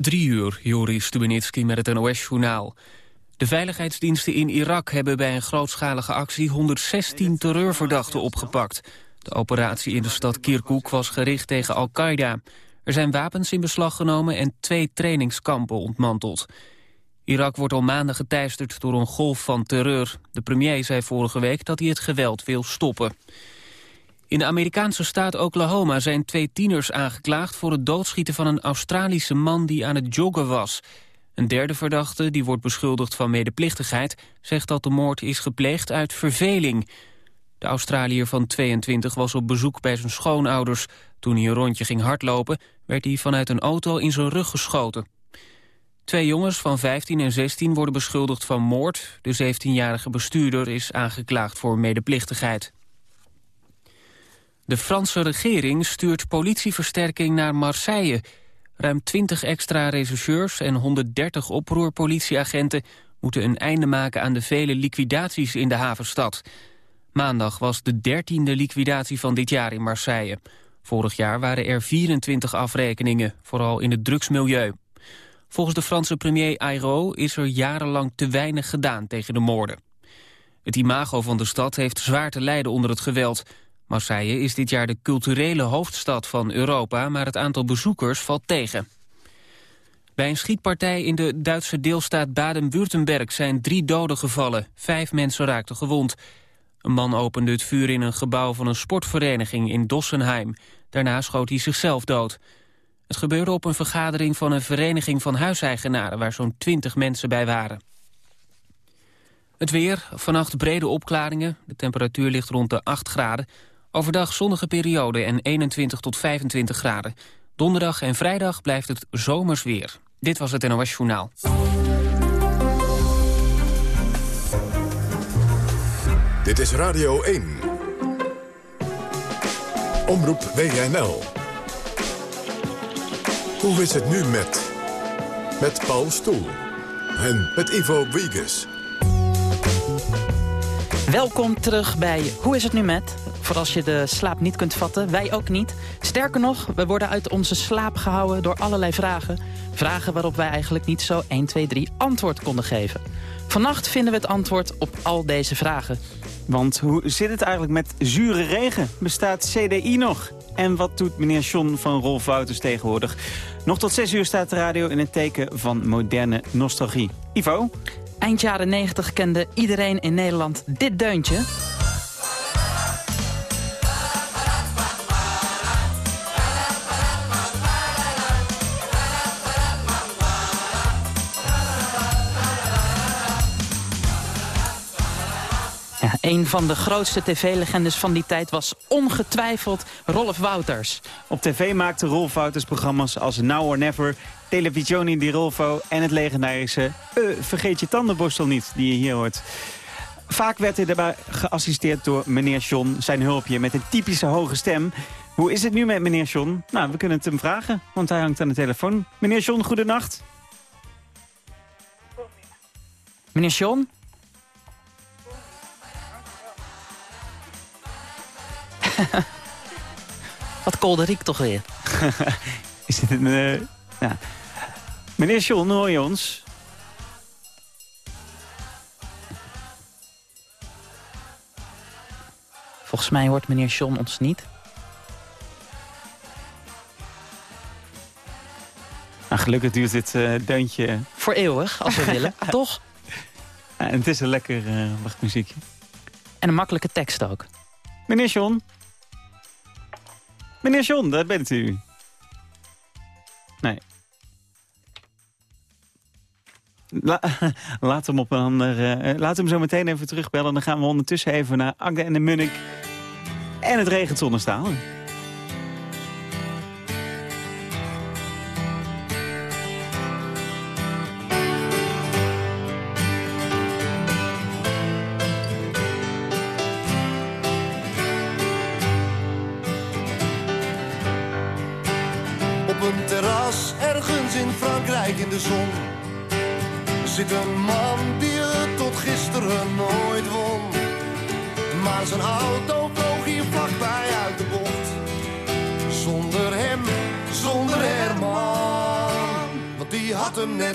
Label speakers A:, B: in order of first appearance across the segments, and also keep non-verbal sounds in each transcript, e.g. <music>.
A: Drie uur, Joris Stubenitski met het NOS-journaal. De veiligheidsdiensten in Irak hebben bij een grootschalige actie 116 terreurverdachten opgepakt. De operatie in de stad Kirkuk was gericht tegen Al-Qaeda. Er zijn wapens in beslag genomen en twee trainingskampen ontmanteld. Irak wordt al maanden geteisterd door een golf van terreur. De premier zei vorige week dat hij het geweld wil stoppen. In de Amerikaanse staat Oklahoma zijn twee tieners aangeklaagd... voor het doodschieten van een Australische man die aan het joggen was. Een derde verdachte, die wordt beschuldigd van medeplichtigheid... zegt dat de moord is gepleegd uit verveling. De Australiër van 22 was op bezoek bij zijn schoonouders. Toen hij een rondje ging hardlopen... werd hij vanuit een auto in zijn rug geschoten. Twee jongens van 15 en 16 worden beschuldigd van moord. De 17-jarige bestuurder is aangeklaagd voor medeplichtigheid. De Franse regering stuurt politieversterking naar Marseille. Ruim 20 extra rechercheurs en 130 oproerpolitieagenten... moeten een einde maken aan de vele liquidaties in de havenstad. Maandag was de dertiende liquidatie van dit jaar in Marseille. Vorig jaar waren er 24 afrekeningen, vooral in het drugsmilieu. Volgens de Franse premier Ayrault is er jarenlang te weinig gedaan tegen de moorden. Het imago van de stad heeft zwaar te lijden onder het geweld. Marseille is dit jaar de culturele hoofdstad van Europa... maar het aantal bezoekers valt tegen. Bij een schietpartij in de Duitse deelstaat Baden-Württemberg... zijn drie doden gevallen. Vijf mensen raakten gewond. Een man opende het vuur in een gebouw van een sportvereniging in Dossenheim. Daarna schoot hij zichzelf dood. Het gebeurde op een vergadering van een vereniging van huiseigenaren... waar zo'n twintig mensen bij waren. Het weer, vannacht brede opklaringen. De temperatuur ligt rond de 8 graden. Overdag zonnige periode en 21 tot 25 graden. Donderdag en vrijdag blijft het zomers weer. Dit was het NOS Journaal.
B: Dit is Radio 1. Omroep WNL. Hoe is het nu met... Met Paul Stoel. En met Ivo Wiegers.
C: Welkom terug bij Hoe is het nu met? Voor als je de slaap niet kunt vatten, wij ook niet. Sterker nog, we worden uit onze slaap gehouden door allerlei vragen. Vragen waarop wij eigenlijk niet zo 1, 2, 3 antwoord konden geven. Vannacht vinden we het antwoord op al deze vragen.
D: Want hoe zit het eigenlijk met zure regen? Bestaat CDI nog? En wat doet meneer John van Rolf Wouters tegenwoordig? Nog tot 6 uur staat de radio in het teken van moderne nostalgie. Ivo?
C: Eind jaren 90 kende iedereen in Nederland dit deuntje. Een van de grootste tv-legendes van die tijd was ongetwijfeld Rolf Wouters.
D: Op tv maakte Rolf Wouters programma's als Now or Never, Televisione di Rolfo en het legendarische uh, Vergeet je tandenborstel niet, die je hier hoort. Vaak werd hij daarbij geassisteerd door meneer John, zijn hulpje, met een typische hoge stem. Hoe is het nu met meneer John? Nou, we kunnen het hem vragen, want hij hangt aan de telefoon. Meneer John, goedenacht.
C: Meneer John? <laughs> Wat kolderiek toch weer. <laughs>
D: Is dit een... Uh, ja. Meneer John, hoor je ons?
C: Volgens mij hoort meneer John ons niet.
D: Nou, gelukkig duurt dit uh, deuntje...
C: Voor eeuwig, als we <laughs> willen, toch?
D: Ja, en het is een lekker uh, wachtmuziekje.
C: En een makkelijke tekst ook.
D: Meneer John? Meneer John, daar bent u. Nee. La, <laughs> laat hem op een ander... Uh, laat hem zo meteen even terugbellen. Dan gaan we ondertussen even naar Agde en de Munnik. En het regent zonnestaal.
E: Op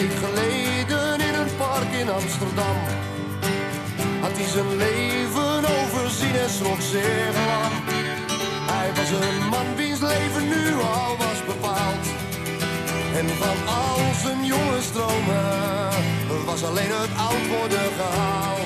E: Week geleden in een park in Amsterdam had hij zijn leven overzien en schrok zeer lang. Hij was een man wiens leven nu al was bepaald. En van al zijn jonge stromen was alleen het oud worden gehaald.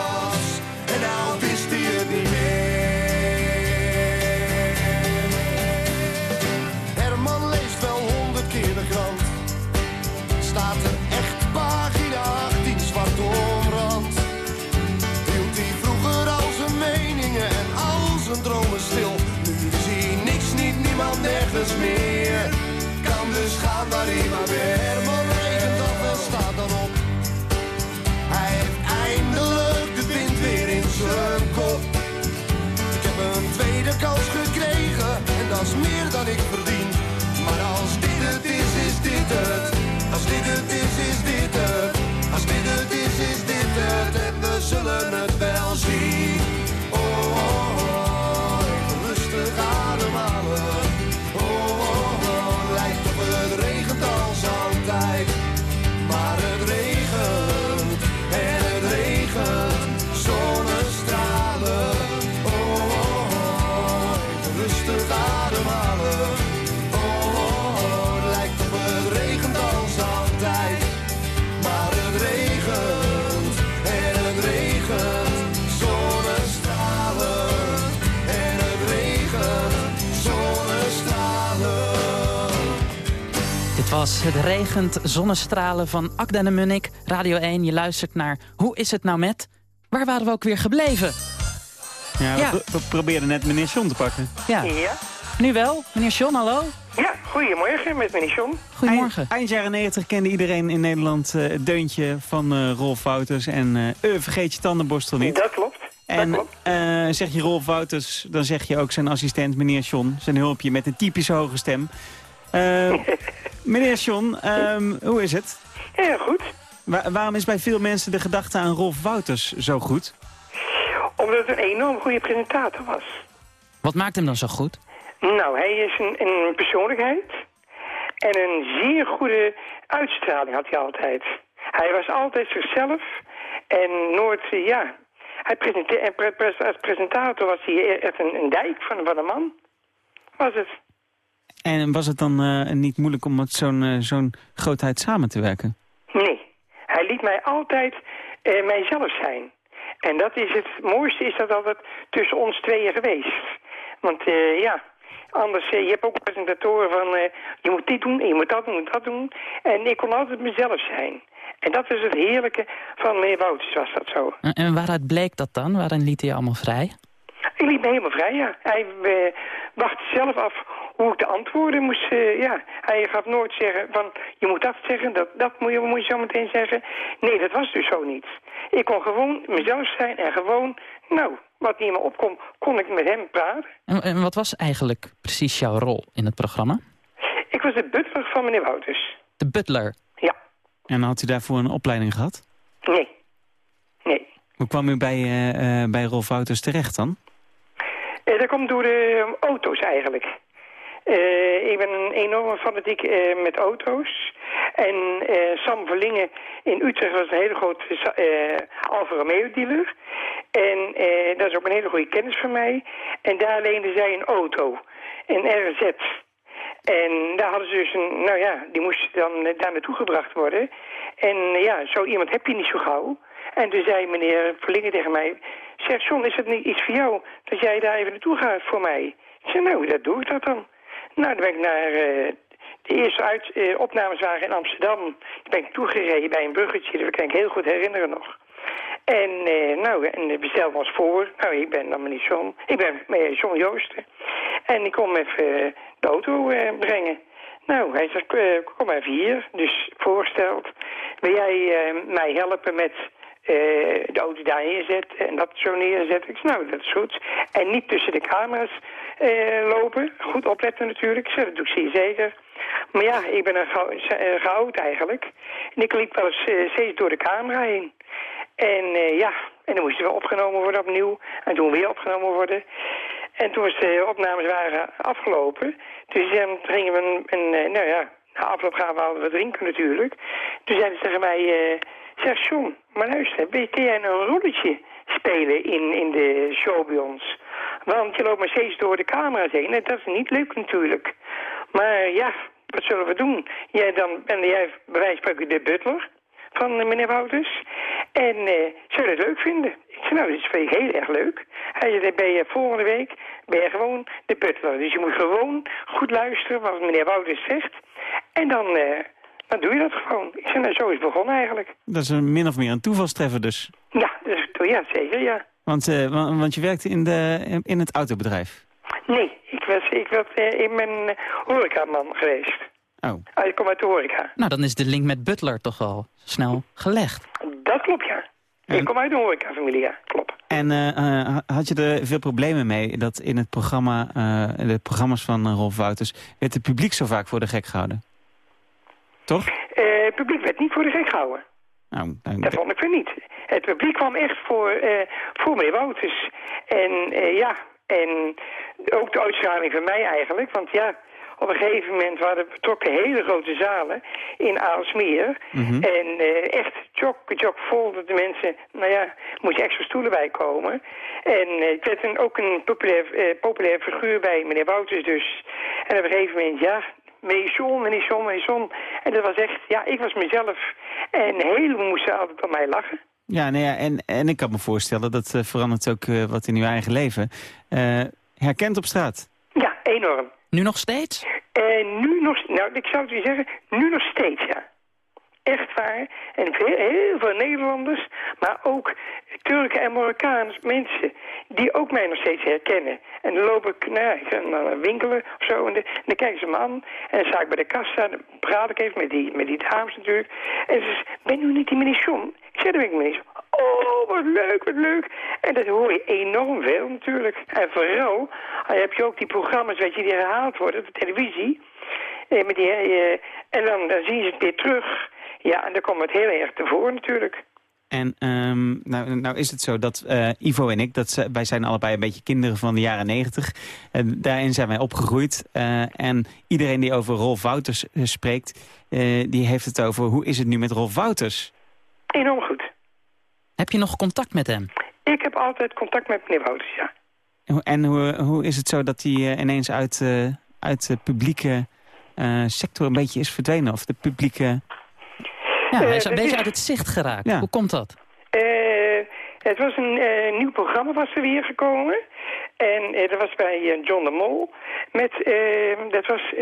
C: me. Was Het regent zonnestralen van Akda en Munnik. Radio 1, je luistert naar Hoe is het nou met? Waar waren we ook weer gebleven?
D: Ja, we,
C: Ja.
D: pro- we probeerden net meneer John te pakken.
C: Ja,
F: Ja.
C: nu wel. Meneer John, hallo.
F: Ja, goedemorgen met meneer John.
C: Goedemorgen.
D: Eind, eind jaren 90 kende iedereen in Nederland eh, het deuntje van eh Rolf Wouters. En eh, eh, vergeet je tandenborstel niet.
F: Dat klopt.
D: En
F: dat klopt.
D: eh, zeg je Rolf Wouters, dan zeg je ook zijn assistent meneer John. Zijn hulpje met een typische hoge stem. Eh, <laughs> meneer John, ehm, hoe is het?
F: Ja, goed.
D: Wa- waarom is bij veel mensen de gedachte aan Rolf Wouters zo goed?
F: Omdat het een enorm goede presentator was.
C: Wat maakt hem dan zo goed?
F: Nou, hij is een, een persoonlijkheid. En een zeer goede uitstraling had hij altijd. Hij was altijd zichzelf. En nooit, eh, ja... Hij presente- en pre- pre- als presentator was hij echt een, een dijk van, van een man. Was het.
D: En was het dan eh, niet moeilijk om met zo'n eh, zo'n grootheid samen te werken?
F: Nee. Hij liet mij altijd eh, mijzelf zijn. En dat is het mooiste is dat altijd tussen ons tweeën geweest. Want eh, ja, anders, je hebt ook presentatoren van... eh, je moet dit doen en je moet dat doen en dat doen. En ik kon altijd mezelf zijn. En dat is het heerlijke van meneer Wouters, was dat zo.
C: En- waaruit bleek dat dan? Waarin liet hij je allemaal vrij?
F: Ik liet me helemaal vrij, ja. Hij eh, wachtte zelf af hoe ik de antwoorden moest, eh, ja. Hij gaf nooit zeggen van, je moet dat zeggen, dat, dat moet, je, moet je zo meteen zeggen. Nee, dat was dus zo niet. Ik kon gewoon mezelf zijn en gewoon, nou, wat niet meer opkomt, kon ik met hem praten.
C: En, en wat was eigenlijk precies jouw rol in het programma?
F: Ik was de butler van meneer Wouters.
C: De butler.
F: Ja,
D: En had u daarvoor een opleiding gehad?
F: nee. Nee.
D: Hoe kwam u bij, eh, eh, bij Rolf Wouters terecht dan?
F: Eh, dat komt door de auto's eigenlijk. ik ben een enorme fanatiek uh, met auto's. En Sam Verlingen in Utrecht was een hele grote Alfa Romeo dealer. En dat is ook een hele goede kennis van mij. En daar leende zij een auto, een RZ. En daar hadden ze dus een, nou ja, die moest dan daar naartoe gebracht worden. En ja, zo iemand heb je niet zo gauw. En toen zei meneer Verlingen tegen mij... Zeg, John, is het niet iets voor jou dat jij daar even naartoe gaat voor mij? Ik zei, nou, dat doe ik dat dan. Nou, dan ben ik naar uh, de eerste uit, waren in Amsterdam. Toen ben ik toegereden bij een bruggetje, dat kan ik heel goed herinneren nog. En uh, nou, en bestel was voor. Nou, ik ben dan niet John. Ik ben uh, John Joosten. En ik kom even de auto brengen. Nou, hij zegt, kom even hier. Dus voorstelt, wil jij mij helpen met uh, de auto daar neerzetten en dat zo neerzetten. Ik zei, nou, dat is goed. En niet tussen de camera's uh, lopen. Goed opletten natuurlijk. Zei, dat doe ik zeer zeker. Maar ja, ik ben een geoud eigenlijk. En ik liep wel eens steeds door de camera heen. En ja, en dan moesten we opgenomen worden opnieuw. En toen weer opgenomen worden. En toen de opnames waren afgelopen, toen gingen we een, een nou ja, na afloop gaan we we drinken natuurlijk. Toen zeiden ze tegen mij, Zeg John, maar luister, kun jij een rolletje spelen in, in de show bij ons? Want je loopt maar steeds door de camera's heen en dat is niet leuk natuurlijk. Maar ja, wat zullen we doen? Jij dan ben jij bij wijze van de butler van meneer Wouters. En uh, zou je dat leuk vinden? Ik zei, nou, dat vind ik heel erg leuk. Hij ben je volgende week ben je gewoon de butler. Dus je moet gewoon goed luisteren wat meneer Wouters zegt. En dan... Uh, dan doe je dat gewoon. Ik zei, nou, zo is het begonnen eigenlijk.
D: Dat is een min of meer een toevalstreffer dus.
F: Ja, dus, ja zeker, ja.
D: Want, uh, want, je werkte in, de, in het autobedrijf?
F: Nee, ik was, ik was uh, in mijn horecaman geweest.
D: Oh.
F: Ah, ik kom uit de horeca.
C: Nou, dan is de link met Butler toch al snel gelegd.
F: Dat klopt, ja. En... Ik kom uit de horeca-familie, ja. Klopt.
D: En uh, had je er veel problemen mee dat in het programma, de programma's van Rolf Wouters... werd het publiek zo vaak voor de gek gehouden? Toch?
F: Uh, het publiek werd niet voor de gek gehouden.
D: Nou,
F: Dat vond ik weer niet. Het publiek kwam echt voor, uh, voor meneer Wouters. En uh, ja, en ook de uitstraling van mij eigenlijk. Want ja, op een gegeven moment waren betrokken hele grote zalen in Aalsmeer.
D: Mm
F: En uh, echt jok, jok vol dat de mensen, nou ja, moest je extra stoelen bij komen. En uh, ik werd een, ook een populair, uh, populair figuur bij meneer Wouters dus. En op een gegeven moment, ja, Maison, Maison, Maison. En dat was echt, ja, ik was mezelf. En heel moesten altijd op mij lachen.
D: Ja, nou ja en, en ik kan me voorstellen, dat uh, verandert ook uh, wat in uw eigen leven. Uh, herkend op straat?
F: Ja, enorm.
C: Nu nog steeds?
F: nu nog, nou, ik zou het u zeggen, nu nog steeds, ja. Echt waar. En heel veel Nederlanders, maar ook Turken en Marokkaans mensen die ook mij nog steeds herkennen. En dan loop ik, naar een winkelen of zo en, dan kijken ze me aan. En dan sta ik bij de kassa, dan praat ik even met die, met die dames natuurlijk. En ze zegt, ben u niet die meneer John? Ik zeg, dat ben ik meneer. Oh, wat leuk, wat leuk. En dat hoor je enorm veel natuurlijk. En vooral, dan heb je ook die programma's, weet je, die herhaald worden op de televisie. Eh, met die, eh, en dan, dan zien ze het weer terug. Ja, en dan komt het heel erg tevoren natuurlijk.
D: En um, nou, nou is het zo dat uh, Ivo en ik, dat, wij zijn allebei een beetje kinderen van de jaren negentig. En daarin zijn wij opgegroeid. Uh, en iedereen die over Rolf Wouters uh, spreekt, die heeft het over hoe is het nu met Rolf Wouters?
F: Enorm goed.
C: Heb je nog contact met hem?
F: Ik heb altijd contact met meneer Wouters, ja.
D: En hoe, hoe is het zo dat hij ineens uit, uit de publieke sector een beetje is verdwenen? Of de publieke
C: ja, hij is een beetje uit het zicht geraakt. Hoe komt dat?
F: Uh, het was een uh, nieuw programma was er weer gekomen. En uh, dat was bij John de Mol. Met, dat was,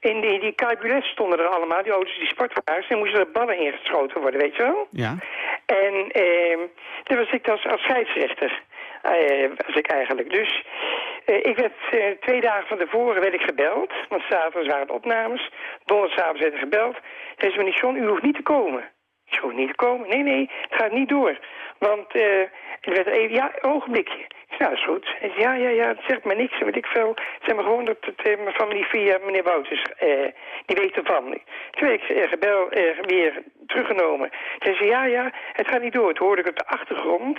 F: in die, die stonden er allemaal, die auto's, die sportwagens. En moesten er ballen ingeschoten worden, weet je wel?
D: Ja.
F: En dat was ik als, als scheidsrechter. was ik eigenlijk. Dus ik werd twee dagen van tevoren werd ik gebeld. Want s'avonds waren het opnames. Donderdagavond werd ik gebeld. Hij zei, meneer John, u hoeft niet te komen. Ik hoef niet te komen. Nee, nee, het gaat niet door. Want uh, er werd even, ja, ogenblikje. Ik zei, Ja, dat is goed. Zei, ja, ja, ja, het zegt me niks, weet ik veel. Zeg maar gewoon dat het eh, mijn familie via meneer Wouters, eh, die weet ervan. Toen werd ik eh, weer teruggenomen. Toen zei ja, ja, het gaat niet door. Toen hoorde ik op de achtergrond,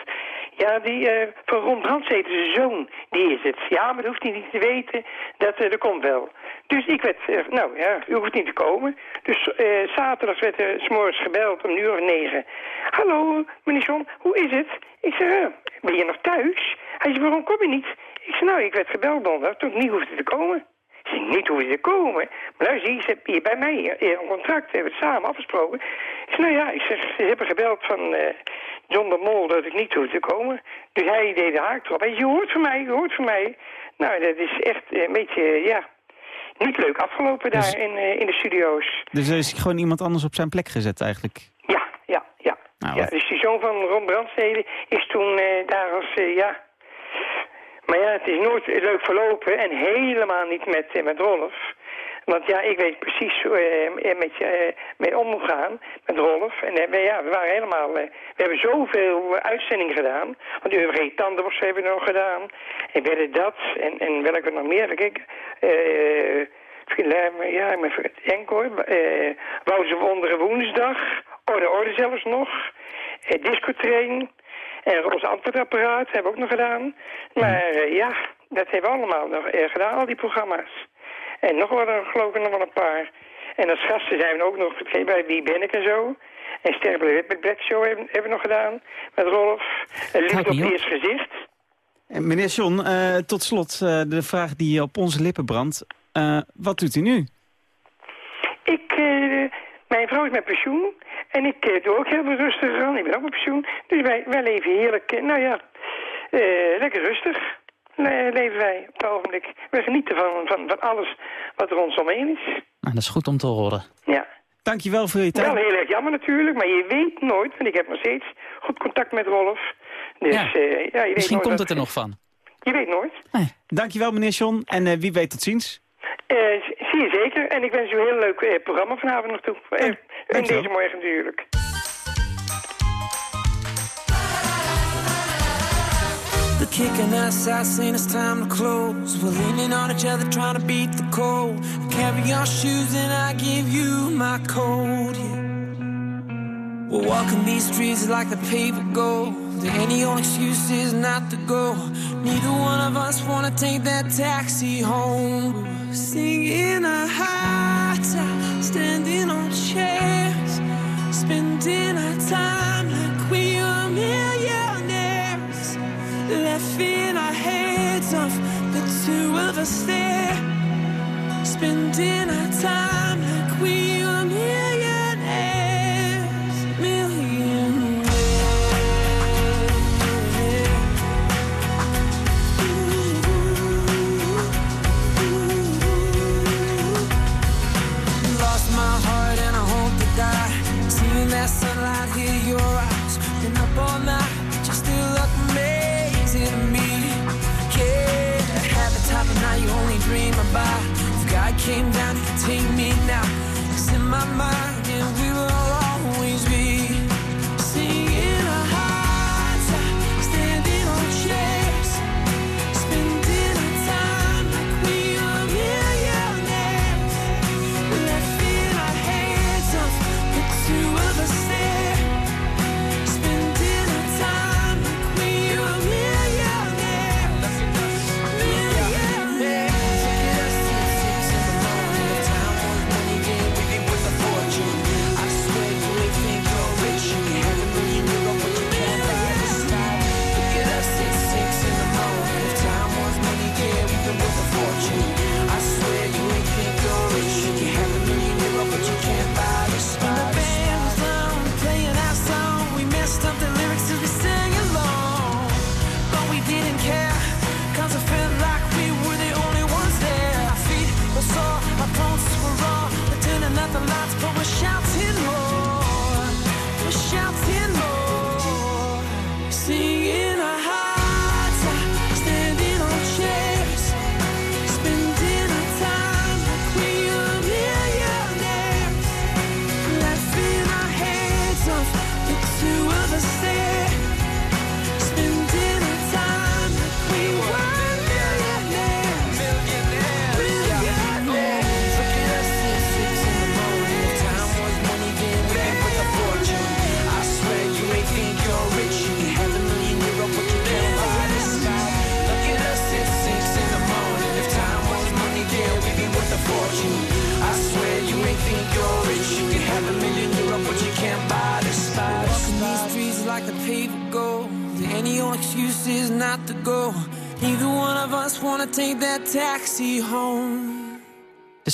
F: ja, die eh, van Ron Brandstede, zijn zoon, die is het. Ja, maar dat hoeft hij niet te weten, dat eh, komt wel. Dus ik werd, eh, nou ja, u hoeft niet te komen. Dus eh zaterdag werd er s'morgens gebeld om een uur of negen. Hallo, meneer John, hoe is het? Ik zeg, eh, ben je nog thuis? Hij zei, waarom kom je niet? Ik zei, nou, ik werd gebeld donderdag, toen ik niet hoefde te komen. Ik zei, niet hoefde te komen? Maar luister, je zit hier bij mij eh, een contract, we hebben het samen afgesproken. Ik zei, nou ja, ik zeg, ze hebben gebeld van eh, John de Mol dat ik niet hoefde te komen. Dus hij deed de haak erop. Hij zei, je hoort van mij, je hoort van mij. Nou, dat is echt een beetje, ja, niet leuk afgelopen daar
D: Dus-
F: in, eh, in de studio's.
D: Dus er is gewoon iemand anders op zijn plek gezet eigenlijk. Nou,
F: ja dus die zoon van Ron Brandstede is toen eh, daar als, eh, ja... Maar ja, het is nooit leuk verlopen en helemaal niet met, eh, met Rolf. Want ja, ik weet precies hoe eh, met je eh, mee om moet gaan, met Rolf. En ja, we waren helemaal... we hebben zoveel uitzendingen gedaan. Want UWG Tandenbos hebben we nog gedaan. En werden dat. En, en welke nog meer? Kijk, eh... Ja, vergeten. Enkel. eh Wouwse Wonderen Woensdag. Orde Orde zelfs nog. Eh, Discotrain. En Roze Antwoordapparaat hebben we ook nog gedaan. Maar eh, ja, dat hebben we allemaal nog eh, gedaan, al die programma's. En nog wel, een- geloof ik, nog wel een paar. En als gasten zijn we ook nog bij Wie ben ik en zo. En Sterren met Black Show hebben, hebben we nog gedaan. Met Rolf. En Liefde op het eerste gezicht.
D: En meneer John, eh, tot slot eh, de vraag die op onze lippen brandt. Eh, wat doet u nu?
F: Ik, mijn vrouw is met pensioen. En ik eh, doe ook heel veel rustig aan. Ik ben ook met pensioen. Dus wij, wij leven heerlijk. eh, nou ja, eh, lekker rustig le- leven wij op het ogenblik. We genieten van, van, van alles wat er ons omheen is.
C: Nou, dat is goed om te horen.
F: Ja.
D: Dankjewel voor uw tijd.
F: Wel heel erg jammer natuurlijk, maar je weet nooit, want ik heb nog steeds goed contact met Rolf. Dus
C: Ja.
F: eh, ja, je weet
C: Misschien komt het er nog van.
F: Je weet nooit.
D: Dankjewel meneer John en eh, wie weet tot ziens.
F: Eh, zie je zeker. En ik wens u een heel leuk eh, programma vanavond nog toe. Eh, en deze morgen natuurlijk.
G: The kicking us out saying it's time to close. We're leaning on each other trying to beat the cold. Carry your shoes and I give you my coat. Yeah. We're walking these streets like the paved gold. Any old excuse is not to go. Neither one of us wanna take that taxi home. Singing a high time, standing on chairs, spending our time like we are millionaires. Laughing our heads off, the two of us there, spending our time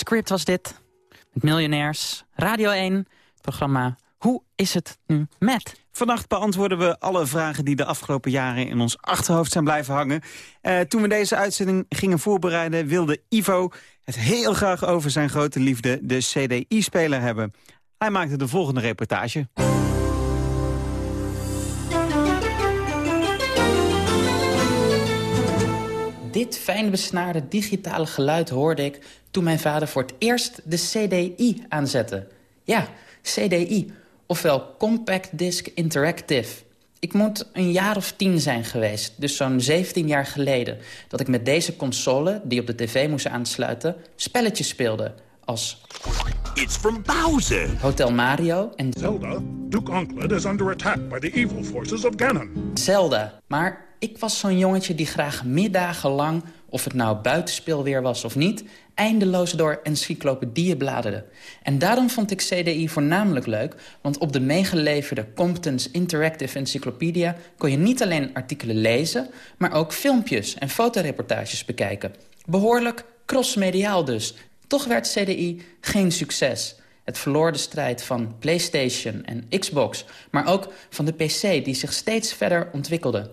C: script was dit. Met miljonairs. Radio 1. Het programma Hoe is het nu met?
D: Vannacht beantwoorden we alle vragen die de afgelopen jaren in ons achterhoofd zijn blijven hangen. Uh, toen we deze uitzending gingen voorbereiden wilde Ivo het heel graag over zijn grote liefde, de CDI-speler, hebben. Hij maakte de volgende reportage.
C: Dit fijn besnaarde digitale geluid hoorde ik toen mijn vader voor het eerst de CDI aanzette. Ja, CDI, ofwel Compact Disc Interactive. Ik moet een jaar of tien zijn geweest, dus zo'n 17 jaar geleden... dat ik met deze console, die op de tv moest aansluiten, spelletjes speelde. Als...
H: It's from Bowser.
C: Hotel Mario en...
I: Zelda, Duke Onkled is under attack by the evil forces of Ganon.
C: Zelda, maar ik was zo'n jongetje die graag middagen lang... of het nou buitenspeelweer was of niet... eindeloos door encyclopedieën bladerde. En daarom vond ik CDI voornamelijk leuk... want op de meegeleverde Compton's Interactive Encyclopedia... kon je niet alleen artikelen lezen... maar ook filmpjes en fotoreportages bekijken. Behoorlijk crossmediaal dus. Toch werd CDI geen succes... Het verloor de strijd van PlayStation en Xbox... maar ook van de PC die zich steeds verder ontwikkelde.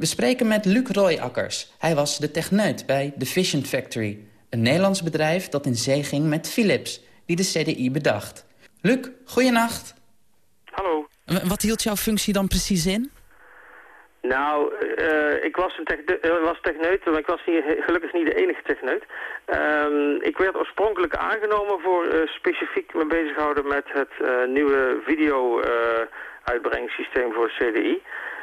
C: We spreken met Luc Royakkers. Hij was de techneut bij The Vision Factory. Een Nederlands bedrijf dat in zee ging met Philips, die de CDI bedacht. Luc, goeienacht.
J: Hallo.
C: Wat hield jouw functie dan precies in?
J: Nou, uh, ik was, een tech uh, was techneut, maar ik was niet, gelukkig niet de enige techneut. Um, ik werd oorspronkelijk aangenomen voor uh, specifiek me bezighouden met het nieuwe video-uitbrengingssysteem voor CDI.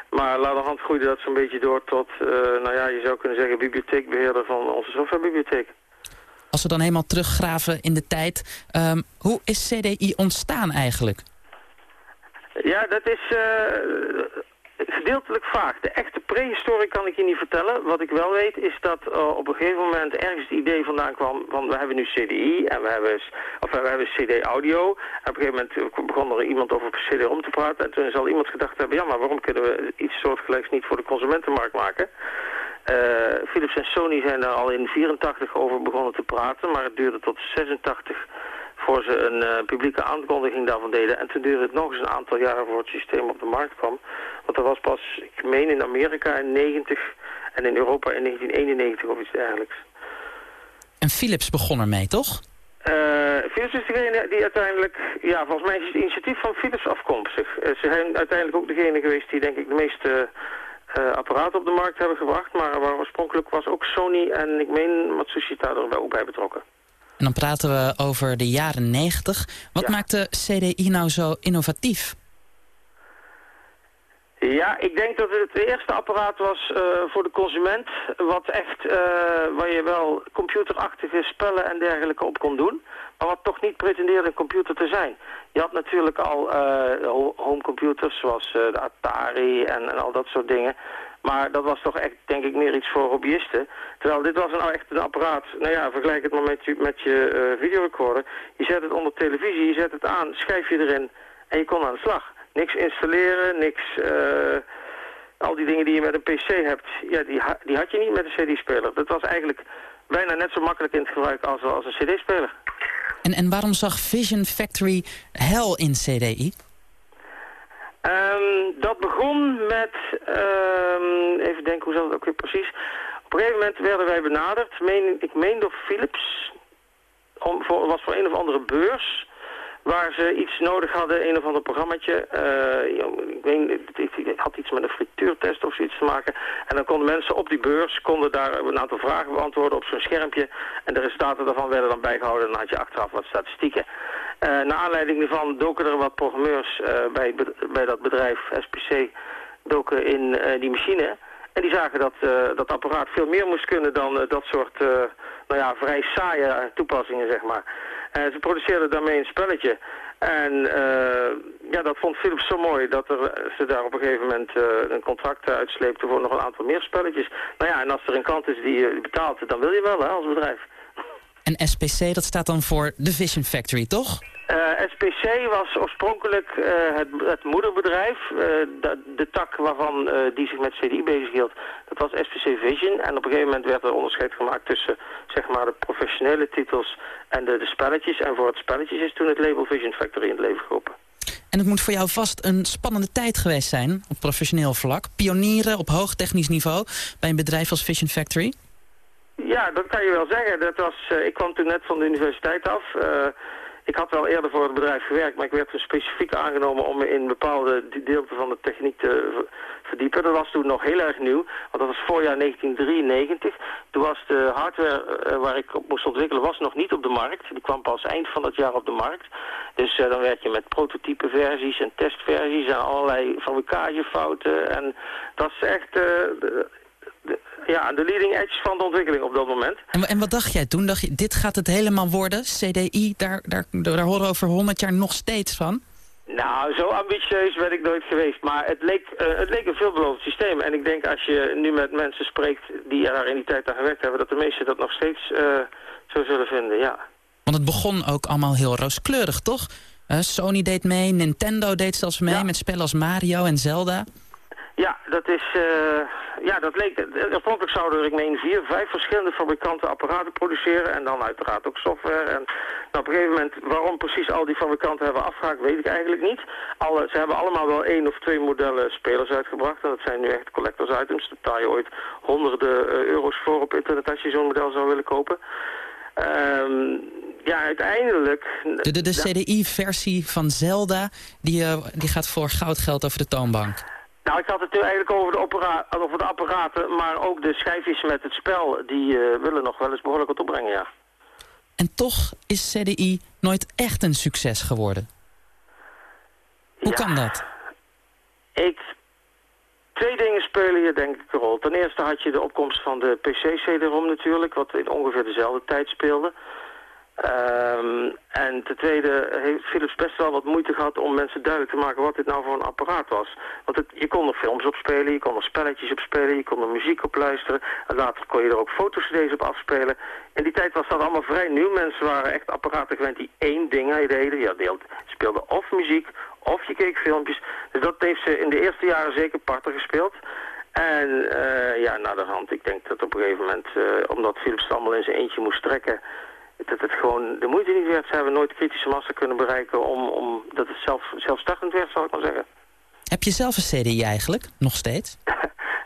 J: Maar laterhand groeide dat zo'n beetje door tot, uh, nou ja, je zou kunnen zeggen, bibliotheekbeheerder van onze softwarebibliotheek.
C: Als we dan helemaal teruggraven in de tijd, um, hoe is CDI ontstaan eigenlijk?
J: Ja, dat is uh, gedeeltelijk vaag. De echte prehistorie kan ik je niet vertellen. Wat ik wel weet is dat uh, op een gegeven moment ergens het idee vandaan kwam van we hebben nu CDI en we hebben, of we hebben CD-audio. En op een gegeven moment begon er iemand over CD-ROM te praten en toen zal iemand gedacht hebben, ja maar waarom kunnen we iets soortgelijks niet voor de consumentenmarkt maken? Uh, Philips en Sony zijn daar al in 84 over begonnen te praten, maar het duurde tot 86 voor ze een uh, publieke aankondiging daarvan deden. En toen duurde het nog eens een aantal jaren voor het systeem op de markt kwam. Want dat was pas, ik meen in Amerika in 90 en in Europa in 1991 of iets dergelijks.
C: En Philips begon ermee, toch?
J: Uh, Philips is degene die uiteindelijk, ja, volgens mij is het initiatief van Philips afkomstig. Uh, ze zijn uiteindelijk ook degene geweest die denk ik de meeste uh, apparaten op de markt hebben gebracht. Maar waar oorspronkelijk was ook Sony en ik meen Matsushita er ook bij betrokken.
C: En dan praten we over de jaren 90. Wat ja. maakt de CDI nou zo innovatief?
J: Ja, ik denk dat het het eerste apparaat was uh, voor de consument... wat echt, uh, waar je wel computerachtige spellen en dergelijke op kon doen... maar wat toch niet pretendeerde een computer te zijn. Je had natuurlijk al uh, homecomputers zoals de Atari en, en al dat soort dingen... Maar dat was toch echt, denk ik, meer iets voor hobbyisten. Terwijl dit was nou echt een apparaat, nou ja, vergelijk het maar met je, met je uh, videorecorder. Je zet het onder televisie, je zet het aan, schijf je erin en je kon aan de slag. Niks installeren, niks... Uh, al die dingen die je met een pc hebt, ja, die, die had je niet met een cd-speler. Dat was eigenlijk bijna net zo makkelijk in het gebruik als, als een cd-speler.
C: En, en waarom zag Vision Factory hel in CDI?
J: Um, dat begon met, um, even denken hoe zat het ook weer precies. Op een gegeven moment werden wij benaderd, meen, ik meen door Philips, om, voor, was voor een of andere beurs waar ze iets nodig hadden, een of ander programmaatje. Uh, ik weet het had iets met een frituurtest of zoiets te maken. En dan konden mensen op die beurs, konden daar een aantal vragen beantwoorden op zo'n schermpje. En de resultaten daarvan werden dan bijgehouden en dan had je achteraf wat statistieken. Uh, naar aanleiding daarvan doken er wat programmeurs uh, bij, bij dat bedrijf SPC doken in die machine. En die zagen dat dat apparaat veel meer moest kunnen dan dat soort nou ja, vrij saaie toepassingen, zeg maar. En eh, ze produceerden daarmee een spelletje. En ja, dat vond Philips zo mooi dat er, ze daar op een gegeven moment een contract uitsleepten voor nog een aantal meer spelletjes. Nou ja, en als er een klant is die betaalt, dan wil je wel hè, als bedrijf.
C: En SPC, dat staat dan voor The Vision Factory, toch?
J: Uh, SPC was oorspronkelijk uh, het, het, moederbedrijf. Uh, de, de, tak waarvan die zich met CDI bezighield, dat was SPC Vision. En op een gegeven moment werd er onderscheid gemaakt tussen zeg maar, de professionele titels en de, de spelletjes. En voor het spelletjes is toen het label Vision Factory in het leven geroepen.
C: En het moet voor jou vast een spannende tijd geweest zijn op professioneel vlak. Pionieren op hoog technisch niveau bij een bedrijf als Vision Factory.
J: Ja, dat kan je wel zeggen. Dat was, ik kwam toen net van de universiteit af. Ik had wel eerder voor het bedrijf gewerkt, maar ik werd er specifiek aangenomen om me in bepaalde deelten van de techniek te verdiepen. Dat was toen nog heel erg nieuw, want dat was voorjaar 1993. Toen was de hardware uh, waar ik op moest ontwikkelen was nog niet op de markt. Die kwam pas eind van dat jaar op de markt. Dus dan werk je met prototype versies en testversies en allerlei fabrikagefouten. En dat is echt... ja, de leading edge van de ontwikkeling op dat moment.
C: En, en wat dacht jij toen? Dacht je, dit gaat het helemaal worden? CDI, daar, daar, daar horen we over 100 jaar nog steeds van?
J: Nou, zo ambitieus ben ik nooit geweest. Maar het leek, uh, het leek een veelbelovend systeem. En ik denk als je nu met mensen spreekt die daar in die tijd aan gewerkt hebben... dat de meesten dat nog steeds uh, zo zullen vinden, ja.
C: Want het begon ook allemaal heel rooskleurig, toch? Uh, Sony deed mee, Nintendo deed zelfs mee ja. met spellen als Mario en Zelda.
J: Ja, dat is... Uh, ja, dat leek... Oorspronkelijk zouden er, ik meen, vier, vijf verschillende fabrikanten apparaten produceren. En dan uiteraard ook software. En nou, op een gegeven moment, waarom precies al die fabrikanten hebben afgehaakt, weet ik eigenlijk niet. Alle, ze hebben allemaal wel één of twee modellen spelers uitgebracht. En dat zijn nu echt collectors items. Daar betaal je ooit honderden uh, euro's voor op internet als je zo'n model zou willen kopen. Um, ja, uiteindelijk...
C: De, de, de CDI-versie van Zelda, die, uh, die gaat voor goudgeld over de toonbank.
J: Nou, ik had het nu eigenlijk over de, over de apparaten, maar ook de schijfjes met het spel, die uh, willen nog wel eens behoorlijk wat opbrengen, ja.
C: En toch is CDI nooit echt een succes geworden. Hoe
J: ja.
C: kan dat?
J: Ik... Twee dingen spelen hier denk ik een rol. Ten eerste had je de opkomst van de PC-CD-ROM natuurlijk, wat in ongeveer dezelfde tijd speelde. Um, en ten tweede heeft Philips best wel wat moeite gehad om mensen duidelijk te maken wat dit nou voor een apparaat was. Want het, je kon er films op spelen, je kon er spelletjes op spelen, je kon er muziek op luisteren. En later kon je er ook fotocd's op afspelen. In die tijd was dat allemaal vrij nieuw. Mensen waren echt apparaten gewend die één ding deden. Ja, deelt, speelden of muziek, of je keek filmpjes. Dus dat heeft ze in de eerste jaren zeker parter gespeeld. En uh, ja, naar de hand, ik denk dat op een gegeven moment, uh, omdat Philips het allemaal in zijn eentje moest trekken dat het gewoon de moeite niet werd. Ze hebben nooit kritische massa kunnen bereiken om, om dat het zelf, zelfstartend werd, zou ik maar zeggen.
C: Heb je zelf een CDI eigenlijk, nog steeds?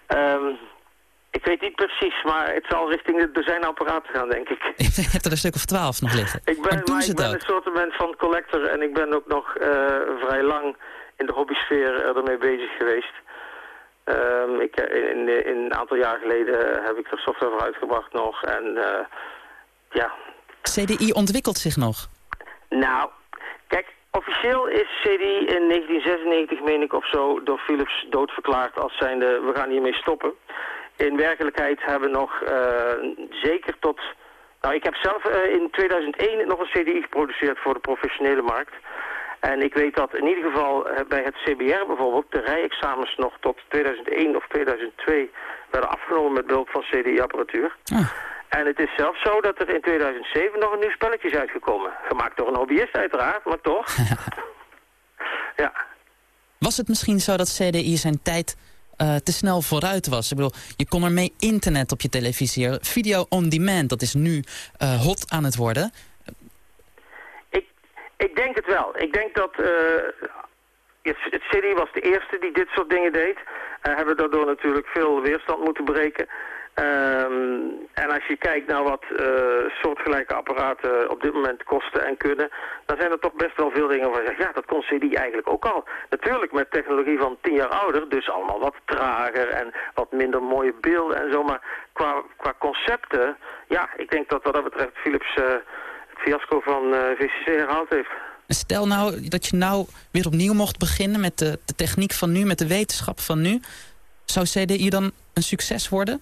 J: um, <laughs> ik weet niet precies, maar het zal richting de dozijn apparaten gaan, denk ik. <laughs>
C: je hebt er een stuk of twaalf nog liggen.
J: Ik ben,
C: maar doen
J: maar
C: ze
J: ik ben
C: dat?
J: een soort van collector en ik ben ook nog uh, vrij lang in de hobbysfeer ermee bezig geweest. Um, ik, in, in, een aantal jaar geleden heb ik er software voor uitgebracht nog en uh, ja,
C: CDI ontwikkelt zich nog?
J: Nou, kijk, officieel is CDI in 1996, meen ik of zo, door Philips doodverklaard als zijnde, we gaan hiermee stoppen. In werkelijkheid hebben nog uh, zeker tot... Nou, ik heb zelf uh, in 2001 nog een CDI geproduceerd voor de professionele markt. En ik weet dat in ieder geval uh, bij het CBR bijvoorbeeld de rijexamens nog tot 2001 of 2002 werden afgenomen met behulp van CDI-apparatuur.
C: Ah.
J: En het is zelfs zo dat er in 2007 nog een nieuw spelletje is uitgekomen. Gemaakt door een hobbyist uiteraard, maar toch. <laughs> ja.
C: Was het misschien zo dat CDI zijn tijd uh, te snel vooruit was? Ik bedoel, je kon ermee internet op je televisie. Video on demand, dat is nu uh, hot aan het worden.
J: Ik, ik denk het wel. Ik denk dat... Uh, het, het CD was de eerste die dit soort dingen deed. Uh, hebben daardoor natuurlijk veel weerstand moeten breken. Um, en als je kijkt naar wat uh, soortgelijke apparaten op dit moment kosten en kunnen, dan zijn er toch best wel veel dingen waar je zegt, ja, dat kon CD eigenlijk ook al. Natuurlijk met technologie van tien jaar ouder, dus allemaal wat trager en wat minder mooie beelden en zo, maar qua, qua concepten, ja, ik denk dat wat dat betreft Philips uh, het fiasco van uh, VCC herhaald heeft.
C: Stel nou dat je nou weer opnieuw mocht beginnen met de, de techniek van nu, met de wetenschap van nu, zou CDI dan een succes worden?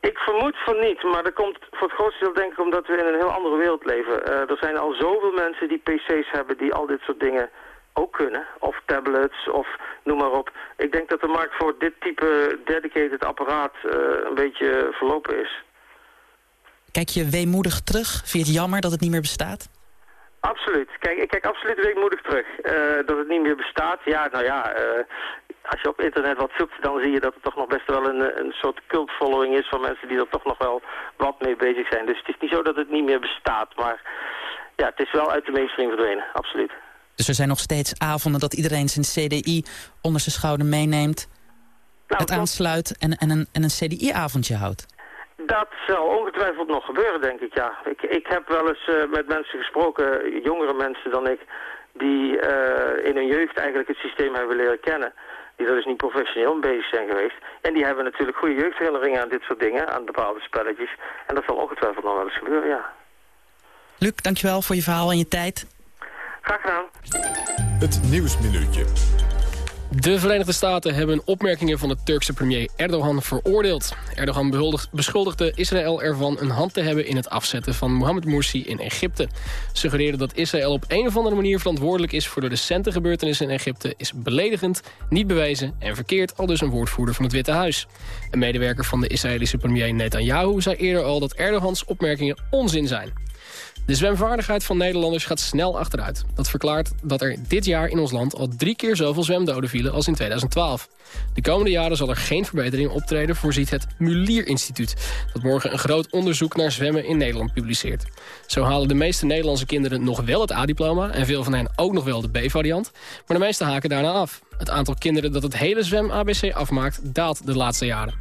J: Ik vermoed van niet, maar dat komt voor het grootste deel denk ik omdat we in een heel andere wereld leven. Uh, er zijn al zoveel mensen die pc's hebben die al dit soort dingen ook kunnen. Of tablets, of noem maar op. Ik denk dat de markt voor dit type dedicated apparaat uh, een beetje verlopen is.
C: Kijk je weemoedig terug? Vind je het jammer dat het niet meer bestaat?
J: Absoluut. Kijk, ik kijk absoluut weemoedig terug. Uh, dat het niet meer bestaat. Ja, nou ja, uh, als je op internet wat zoekt, dan zie je dat er toch nog best wel een, een soort cult-following is van mensen die er toch nog wel wat mee bezig zijn. Dus het is niet zo dat het niet meer bestaat, maar ja, het is wel uit de mainstream verdwenen, absoluut.
C: Dus er zijn nog steeds avonden dat iedereen zijn CDI onder zijn schouder meeneemt, nou, het aansluit en, en een, en een CDI-avondje houdt?
J: Dat zal ongetwijfeld nog gebeuren, denk ik, ja. Ik, ik heb wel eens uh, met mensen gesproken, jongere mensen dan ik, die uh, in hun jeugd eigenlijk het systeem hebben leren kennen. Die er dus niet professioneel mee bezig zijn geweest. En die hebben natuurlijk goede jeugdherinneringen aan dit soort dingen, aan bepaalde spelletjes. En dat zal ongetwijfeld nog wel eens gebeuren, ja.
C: Luc, dankjewel voor je verhaal en je tijd.
J: Graag gedaan.
B: Het Nieuwsminuutje.
K: De Verenigde Staten hebben opmerkingen van de Turkse premier Erdogan veroordeeld. Erdogan beschuldigde Israël ervan een hand te hebben in het afzetten van Mohammed Morsi in Egypte. Suggereerde dat Israël op een of andere manier verantwoordelijk is voor de recente gebeurtenissen in Egypte is beledigend, niet bewezen en verkeerd, al dus een woordvoerder van het Witte Huis. Een medewerker van de Israëlische premier Netanyahu zei eerder al dat Erdogans opmerkingen onzin zijn. De zwemvaardigheid van Nederlanders gaat snel achteruit. Dat verklaart dat er dit jaar in ons land al drie keer zoveel zwemdoden vielen als in 2012. De komende jaren zal er geen verbetering optreden, voorziet het Mulier Instituut... dat morgen een groot onderzoek naar zwemmen in Nederland publiceert. Zo halen de meeste Nederlandse kinderen nog wel het A-diploma... en veel van hen ook nog wel de B-variant, maar de meeste haken daarna af. Het aantal kinderen dat het hele zwem-ABC afmaakt daalt de laatste jaren.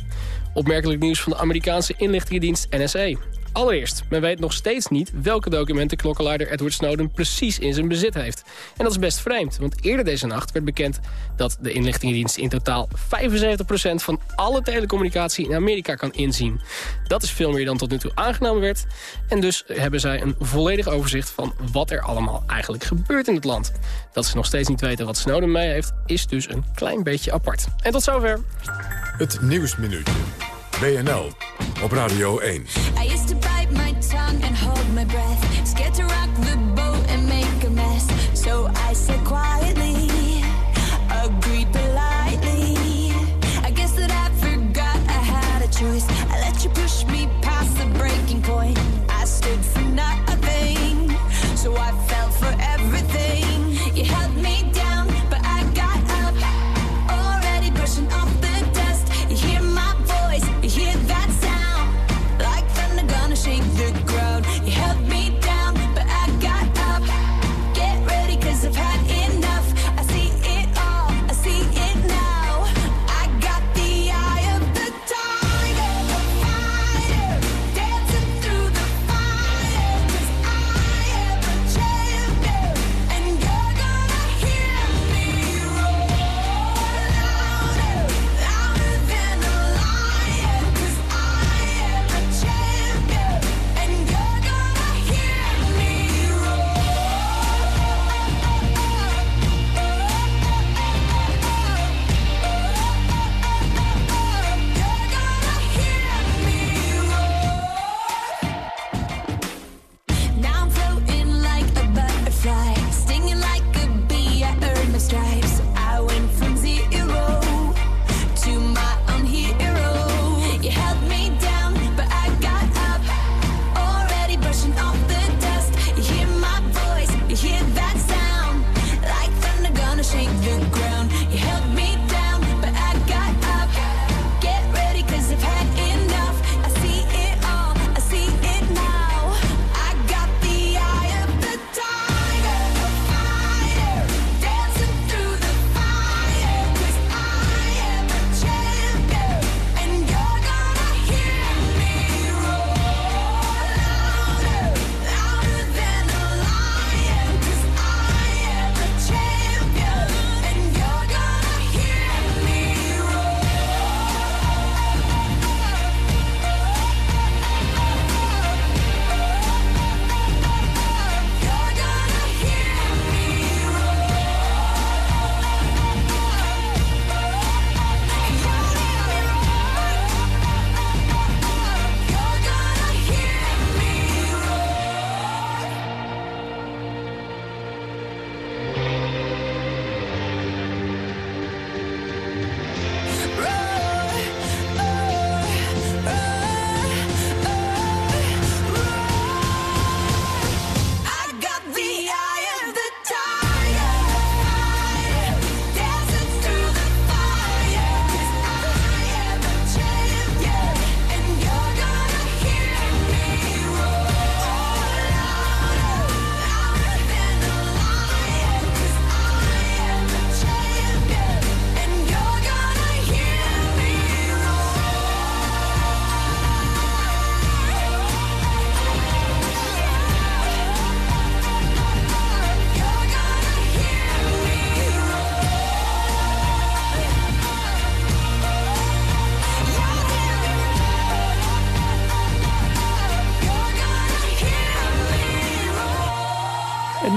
K: Opmerkelijk nieuws van de Amerikaanse inlichtingendienst NSA. Allereerst, men weet nog steeds niet welke documenten klokkenluider Edward Snowden precies in zijn bezit heeft. En dat is best vreemd, want eerder deze nacht werd bekend dat de inlichtingendienst in totaal 75% van alle telecommunicatie in Amerika kan inzien. Dat is veel meer dan tot nu toe aangenomen werd. En dus hebben zij een volledig overzicht van wat er allemaal eigenlijk gebeurt in het land. Dat ze nog steeds niet weten wat Snowden mee heeft, is dus een klein beetje apart. En tot zover.
B: Het Nieuwsminuutje. WNL op Radio 1. And hold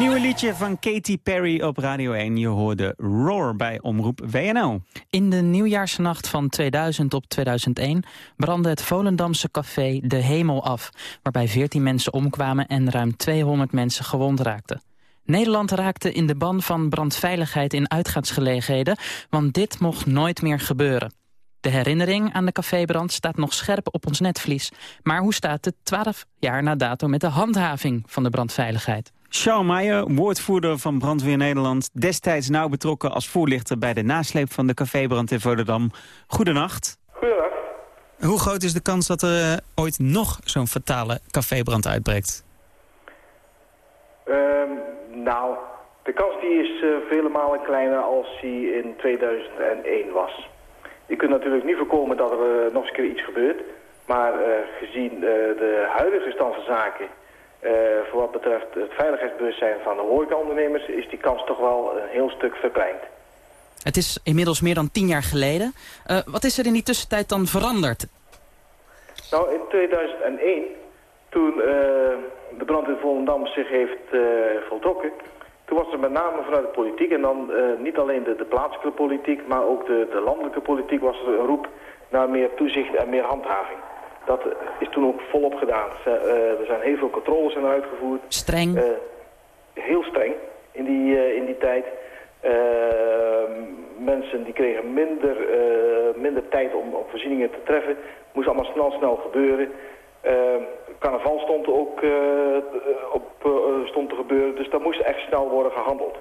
D: nieuwe liedje van Katy Perry op Radio 1. Je hoorde Roar bij Omroep WNL.
C: In de nieuwjaarsnacht van 2000 op 2001 brandde het Volendamse café De Hemel af... waarbij 14 mensen omkwamen en ruim 200 mensen gewond raakten. Nederland raakte in de ban van brandveiligheid in uitgaansgelegenheden... want dit mocht nooit meer gebeuren. De herinnering aan de cafébrand staat nog scherp op ons netvlies. Maar hoe staat het 12 jaar na dato met de handhaving van de brandveiligheid?
D: Charles Meijer, woordvoerder van Brandweer Nederland... destijds nauw betrokken als voorlichter bij de nasleep van de cafébrand in Volendam. Goedenacht.
L: Goedendag.
D: Hoe groot is de kans dat er uh, ooit nog zo'n fatale cafébrand uitbreekt?
L: Um, nou, de kans die is uh, vele malen kleiner als die in 2001 was. Je kunt natuurlijk niet voorkomen dat er uh, nog eens een keer iets gebeurt. Maar gezien de huidige stand van zaken uh, voor wat betreft het veiligheidsbewustzijn van de horecaondernemers is die kans toch wel een heel stuk verkleind.
C: Het is inmiddels meer dan tien jaar geleden. Uh, wat is er in die tussentijd dan veranderd?
L: Nou, in 2001, toen uh, de brand in Volendam zich heeft voltrokken... toen was er met name vanuit de politiek, en dan niet alleen de, de, plaatselijke politiek... maar ook de, de landelijke politiek was er een roep naar meer toezicht en meer handhaving. Dat is toen ook volop gedaan. Eh, er zijn heel veel controles zijn uitgevoerd.
C: Streng?
L: Uh, heel streng in die, uh, in die tijd. mensen die kregen minder, minder tijd om, om voorzieningen te treffen. Moest allemaal snel, snel gebeuren. carnaval stond ook op, stond te gebeuren. Dus dat moest echt snel worden gehandeld.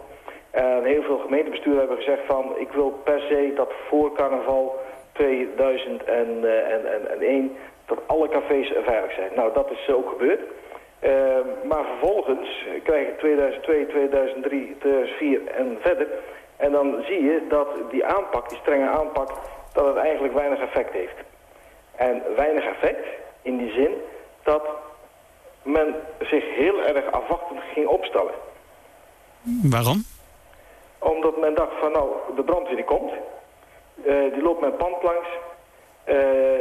L: En heel veel gemeentebesturen hebben gezegd van... ik wil per se dat voor carnaval 2001 dat alle cafés veilig zijn. Nou, dat is ook gebeurd. Uh, maar vervolgens krijg je 2002, 2003, 2004 en verder. En dan zie je dat die aanpak, die strenge aanpak, dat het eigenlijk weinig effect heeft. En weinig effect in die zin dat men zich heel erg afwachtend ging opstellen.
D: Waarom?
L: Omdat men dacht van nou, de brandweer die komt, uh, die loopt met pand langs,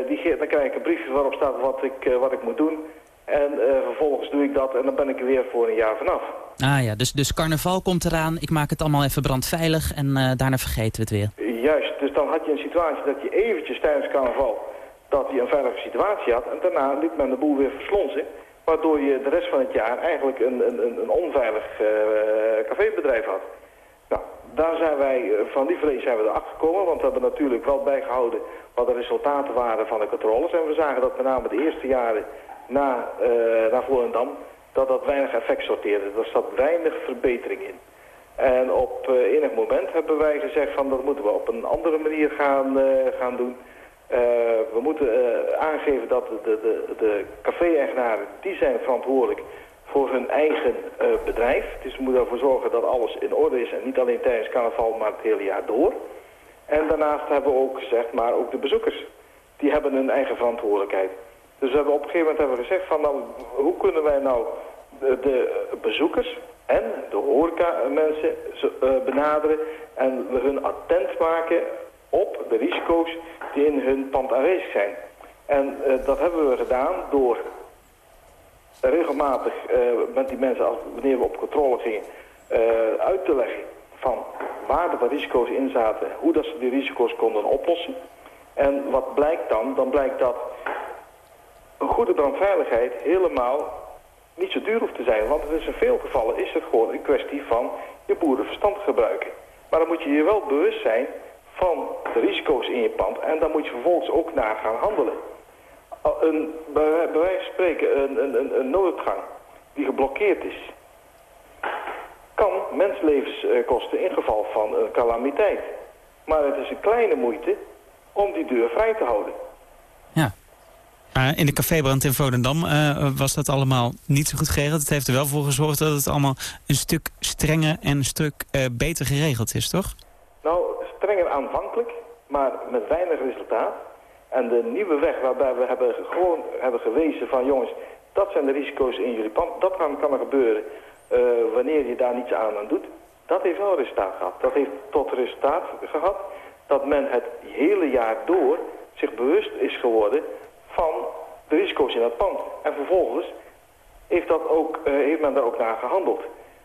L: die, dan krijg ik een briefje waarop staat wat ik, uh, wat ik moet doen. En uh, vervolgens doe ik dat en dan ben ik er weer voor een jaar vanaf.
C: Ah ja, dus, dus carnaval komt eraan. Ik maak het allemaal even brandveilig en daarna vergeten we het weer.
L: Juist, dus dan had je een situatie dat je eventjes tijdens carnaval... dat je een veilige situatie had en daarna liet men de boel weer verslonzen. Waardoor je de rest van het jaar eigenlijk een, een, een onveilig cafébedrijf had. Nou, daar zijn wij, van die vrees zijn we erachter gekomen, want we hebben natuurlijk wel bijgehouden wat de resultaten waren van de controles. En we zagen dat met name de eerste jaren na, uh, na Volendam, dat dat weinig effect sorteerde. Er zat weinig verbetering in. En op uh, enig moment hebben wij gezegd van dat moeten we op een andere manier gaan, gaan doen. we moeten aangeven dat de, de, de café-eigenaren, die zijn verantwoordelijk voor hun eigen bedrijf. Dus we moeten ervoor zorgen dat alles in orde is en niet alleen tijdens carnaval, maar het hele jaar door. En daarnaast hebben we ook gezegd, maar ook de bezoekers, die hebben hun eigen verantwoordelijkheid. Dus we hebben op een gegeven moment hebben we gezegd van, nou, hoe kunnen wij nou de, de bezoekers en de horeca-mensen uh, benaderen en we hun attent maken op de risico's die in hun pand aanwezig zijn. En uh, dat hebben we gedaan door regelmatig uh, met die mensen, als, wanneer we op controle gingen, uit te leggen van waar de risico's in zaten, hoe dat ze die risico's konden oplossen. En wat blijkt dan? Dan blijkt dat een goede brandveiligheid helemaal niet zo duur hoeft te zijn. Want in veel gevallen is het gewoon een kwestie van je boerenverstand gebruiken. Maar dan moet je je wel bewust zijn van de risico's in je pand. En dan moet je vervolgens ook naar gaan handelen. Een, bij, wijze van spreken een, een, een noodgang die geblokkeerd is kan menslevens eh, kosten in geval van een calamiteit. Maar het is een kleine moeite om die deur vrij te houden.
D: Ja. in de cafébrand in Volendam uh, was dat allemaal niet zo goed geregeld. Het heeft er wel voor gezorgd dat het allemaal een stuk strenger en een stuk uh, beter geregeld is, toch?
L: Nou, strenger aanvankelijk, maar met weinig resultaat. En de nieuwe weg waarbij we hebben gewoon hebben gewezen van jongens, dat zijn de risico's in jullie pand. Dat kan, kan er gebeuren uh, wanneer je daar niets aan, aan doet, dat heeft wel resultaat gehad. Dat heeft tot resultaat gehad dat men het hele jaar door zich bewust is geworden van de risico's in het pand. En vervolgens heeft, dat ook, uh, heeft men daar ook naar gehandeld.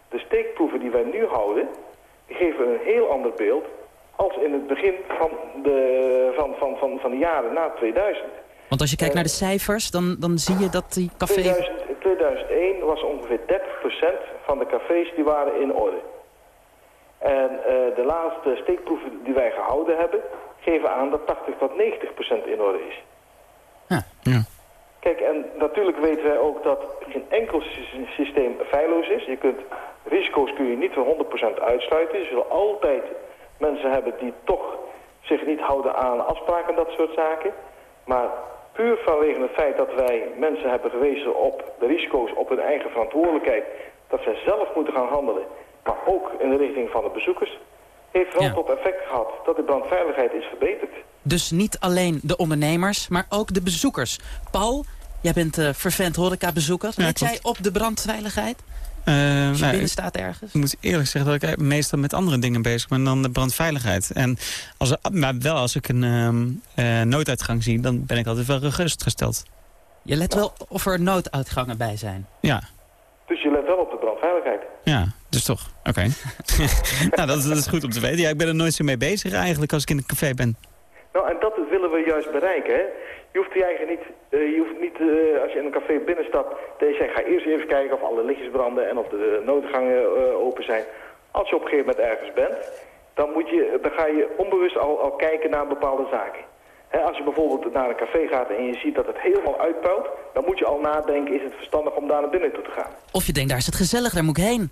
L: de steekproeven die wij nu houden, geven een heel ander beeld als in het begin van de, van, van, van, van de jaren na 2000.
C: Want als je kijkt naar de cijfers, dan, dan zie je dat die café...
L: 2000, in 2001 was ongeveer 30% van de cafés die waren in orde. En uh, de laatste steekproeven die wij gehouden hebben... geven aan dat 80 tot 90% in orde is.
C: Ja. ja.
L: Kijk, en natuurlijk weten wij ook dat geen enkel systeem feilloos is. Je kunt, risico's kun je niet voor 100% uitsluiten. Je zullen altijd mensen hebben die toch zich niet houden aan afspraken en dat soort zaken. Maar puur vanwege het feit dat wij mensen hebben gewezen op de risico's, op hun eigen verantwoordelijkheid, dat zij zelf moeten gaan handelen, maar ook in de richting van de bezoekers, heeft wel tot effect gehad dat de brandveiligheid is verbeterd.
C: Dus niet alleen de ondernemers, maar ook de bezoekers. Paul, jij bent uh, vervent horecabezoeker. Let jij op de brandveiligheid? Uh, Als je binnen staat ergens?
D: Ik moet eerlijk zeggen dat ik meestal met andere dingen bezig ben dan de brandveiligheid. En als maar wel als ik een uh, nooduitgang zie, dan ben ik altijd wel gerustgesteld.
C: Je let wel of er nooduitgangen bij zijn?
D: Ja.
L: Dus je let wel op de brandveiligheid?
D: Ja, dus toch. Oké. <laughs> nou, dat is, dat is, goed om te weten. Ja, ik ben er nooit zo mee bezig eigenlijk als ik in een café ben.
L: Nou, en dat willen we juist bereiken, hè? Je hoeft die eigenlijk niet, uh, je hoeft niet uh, als je in een café binnenstapt, zegt, ga eerst even kijken of alle lichtjes branden en of de noodgangen uh, open zijn. Als je op een gegeven moment ergens bent, dan, moet je, dan ga je onbewust al, al kijken naar bepaalde zaken. He, als je bijvoorbeeld naar een café gaat en je ziet dat het helemaal uitpuilt, dan moet je al nadenken, is het verstandig om daar naar binnen toe te gaan.
C: Of je denkt, daar is het gezellig, daar moet ik heen.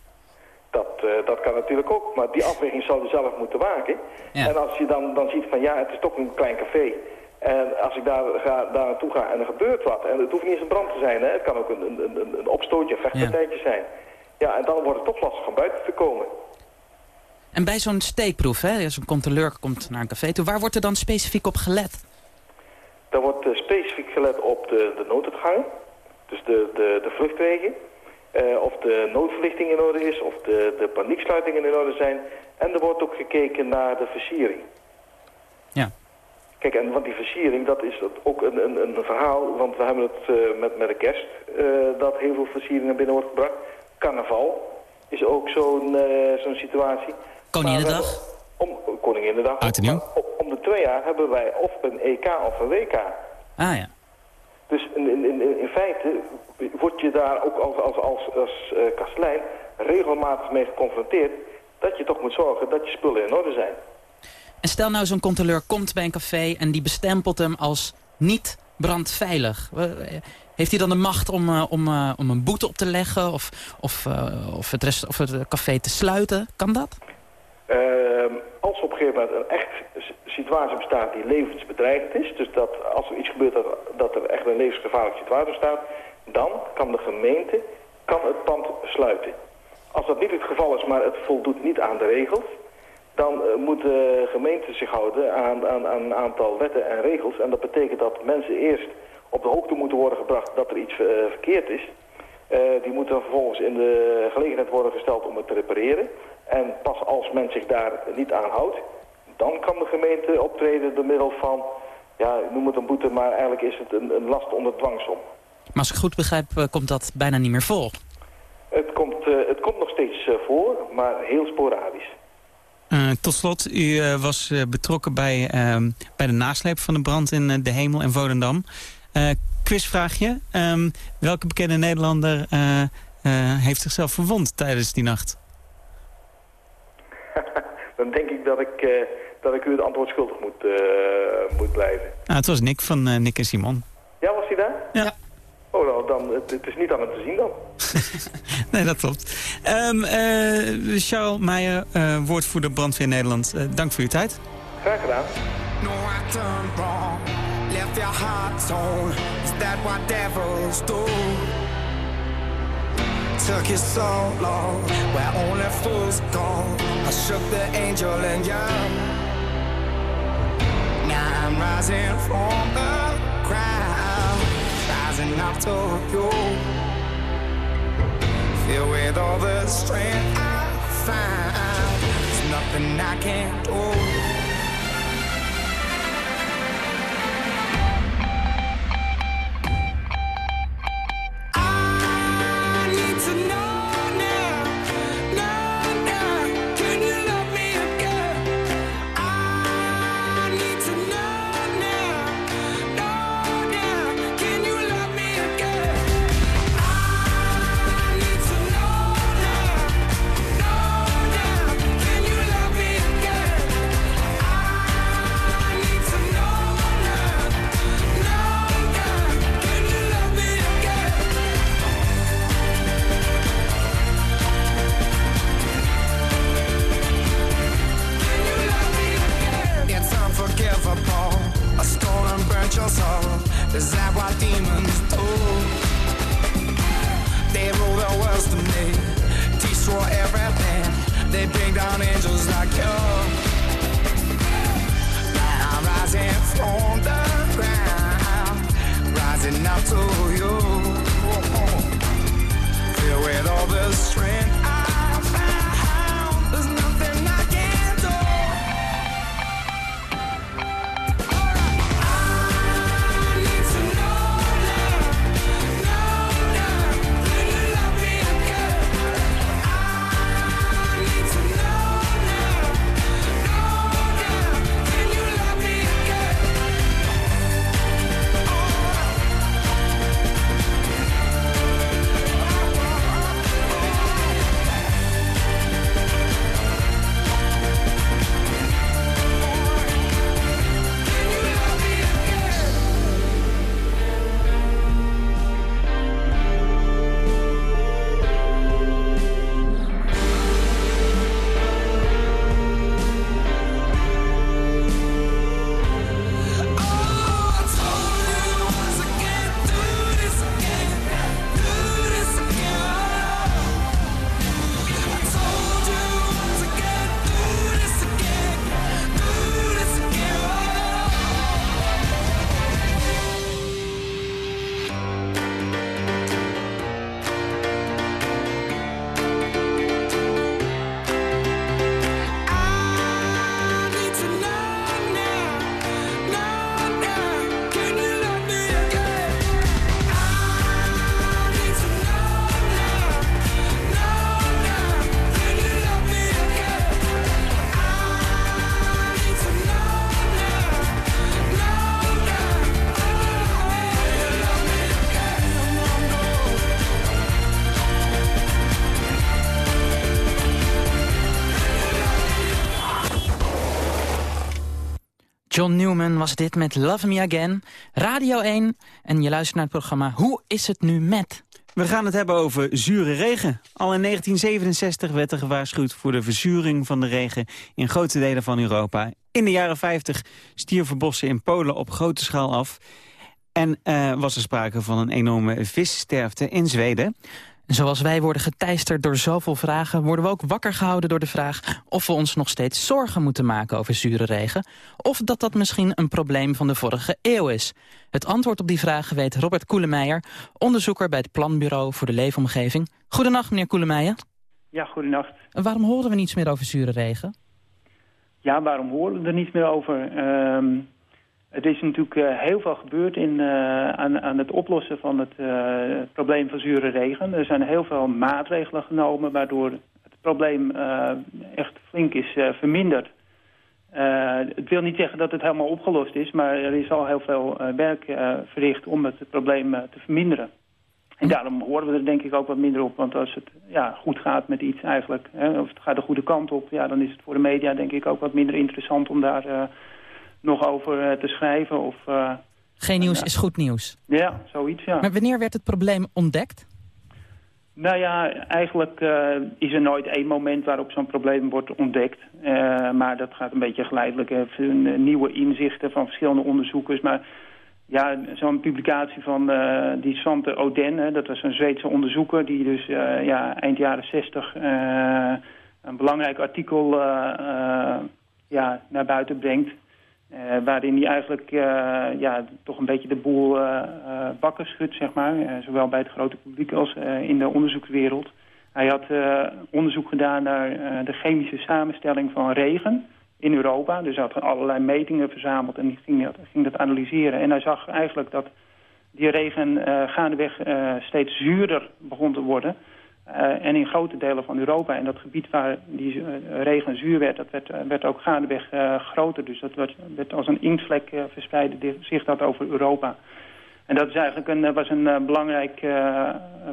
L: Dat, uh, dat kan natuurlijk ook, maar die afweging zou je zelf moeten maken. Ja. En als je dan, dan ziet van ja, het is toch een klein café. En als ik daar, ga, daar naartoe ga en er gebeurt wat, en het hoeft niet eens een brand te zijn, hè? het kan ook een, een, een, een opstootje, een vechtpartijtje ja. zijn. Ja, en dan wordt het toch lastig om buiten te komen.
C: En bij zo'n steekproef, hè, als een controleur komt naar een café toe, waar wordt er dan specifiek op gelet?
L: Daar wordt uh, specifiek gelet op de, de nooduitgang, dus de, de, de vluchtwegen. Uh, of de noodverlichting in orde is, of de, de panieksluitingen in orde zijn. En er wordt ook gekeken naar de versiering.
C: Ja.
L: Kijk, en want die versiering, dat is ook een, een, een verhaal, want we hebben het uh, met, met de kerst, uh, dat heel veel versiering naar binnen wordt gebracht. Carnaval is ook zo'n uh, zo'n situatie.
C: Koninginnedag?
L: Om, Koninginnedag.
C: En nieuw?
L: Om, om de twee jaar hebben wij of een EK of een WK.
C: Ah ja.
L: Dus in, in, in, in feite word je daar ook als, als, als, als kastelein regelmatig mee geconfronteerd... dat je toch moet zorgen dat je spullen in orde zijn.
C: En stel nou zo'n controleur komt bij een café en die bestempelt hem als niet brandveilig. Heeft hij dan de macht om, uh, om, uh, om een boete op te leggen of, of, of, het, rest, of het café te sluiten? Kan dat?
L: Ehm, als op een gegeven moment een echt situatie bestaat die levensbedreigend is... dus dat als er iets gebeurt dat, dat er echt een levensgevaarlijke situatie bestaat... dan kan de gemeente kan het pand sluiten. Als dat niet het geval is, maar het voldoet niet aan de regels dan uh, moet de gemeente zich houden aan, aan, aan, een aantal wetten en regels. En dat betekent dat mensen eerst op de hoogte moeten worden gebracht dat er iets uh, verkeerd is. Uh, die moeten vervolgens in de gelegenheid worden gesteld om het te repareren. En pas als men zich daar niet aan houdt, dan kan de gemeente optreden door middel van, ja, noem het een boete, maar eigenlijk is het een, een last onder dwangsom.
C: Maar als ik goed begrijp, komt dat bijna niet meer voor?
L: Het komt, het komt nog steeds voor, maar heel sporadisch.
D: Uh, tot slot, u uh, was uh, betrokken bij, ehm, bij de nasleep van de brand in De Hemel en Volendam. quizvraagje. Um, welke bekende Nederlander heeft zichzelf verwond tijdens die nacht? <laughs>
L: Dan denk ik dat ik, dat ik u het antwoord schuldig moet, moet blijven.
D: Ah, het was Nick van Nick en Simon.
L: Ja, was hij daar?
D: Ja.
L: Oh, nou, dan, het, het is niet aan het te zien dan. <laughs>
D: nee, dat klopt. Um, uh, Charles Meijer, uh, woordvoerder Brandweer Nederland. Uh, dank voor uw tijd.
L: Graag gedaan.
G: No, I turned wrong. Left your heart torn. Is that what devils do? Took you so long. Where only fools go. I shook the angel and young. Now I'm rising from the crowd. Rising up to you. Filled with all the strength I find. There's nothing I can't do.
C: John Newman was dit met Love Me Again. Radio 1. En je luistert naar het programma Hoe is het nu met?
D: We gaan het hebben over zure regen. Al in 1967 werd er gewaarschuwd voor de verzuring van de regen in grote delen van Europa. In de jaren 50 stierven bossen in Polen op grote schaal af. En uh, was er sprake van een enorme vissterfte in Zweden.
C: Zoals wij worden geteisterd door zoveel vragen... worden we ook wakker gehouden door de vraag... of we ons nog steeds zorgen moeten maken over zure regen... of dat dat misschien een probleem van de vorige eeuw is. Het antwoord op die vraag weet Robert Koelemeijer... onderzoeker bij het Planbureau voor de Leefomgeving. Goedenacht, meneer Koelemeijer.
M: Ja, goedenacht.
C: Waarom horen we niets meer over zure regen?
M: Ja, waarom horen we er niets meer over? Uh, het is natuurlijk uh, heel veel gebeurd in, uh, aan, aan, het oplossen van het uh, probleem van zure regen. Er zijn heel veel maatregelen genomen waardoor het probleem echt flink is verminderd. het wil niet zeggen dat het helemaal opgelost is, maar er is al heel veel werk verricht om het probleem te verminderen. En daarom horen we er denk ik ook wat minder op. Want als het ja, goed gaat met iets eigenlijk, hè, of het gaat de goede kant op... Ja, dan is het voor de media denk ik ook wat minder interessant om daar nog over te schrijven. Of, uh,
C: Geen nieuws uh, is goed nieuws.
M: Ja, zoiets, ja.
C: Maar wanneer werd het probleem ontdekt?
M: Nou ja, eigenlijk uh, is er nooit één moment waarop zo'n probleem wordt ontdekt. maar dat gaat een beetje geleidelijk. Even nieuwe inzichten van verschillende onderzoekers. Maar ja, zo'n publicatie van die Svante Oden, hè, dat was een Zweedse onderzoeker... die dus ja, eind jaren zestig een belangrijk artikel ja, naar buiten brengt... Uh, waarin hij eigenlijk uh, ja, toch een beetje de boel uh, bakken schudt, zeg maar. zowel bij het grote publiek als in de onderzoekswereld. Hij had onderzoek gedaan naar de chemische samenstelling van regen in Europa. Dus hij had allerlei metingen verzameld en ging ging dat analyseren. En hij zag eigenlijk dat die regen gaandeweg steeds zuurder begon te worden... Uh, en in grote delen van Europa. En dat gebied waar die uh, regen zuur werd, dat werd, uh, werd ook gaandeweg groter. Dus dat werd, werd als een inktvlek verspreidde zich dat over Europa. En dat is eigenlijk een, was een belangrijk,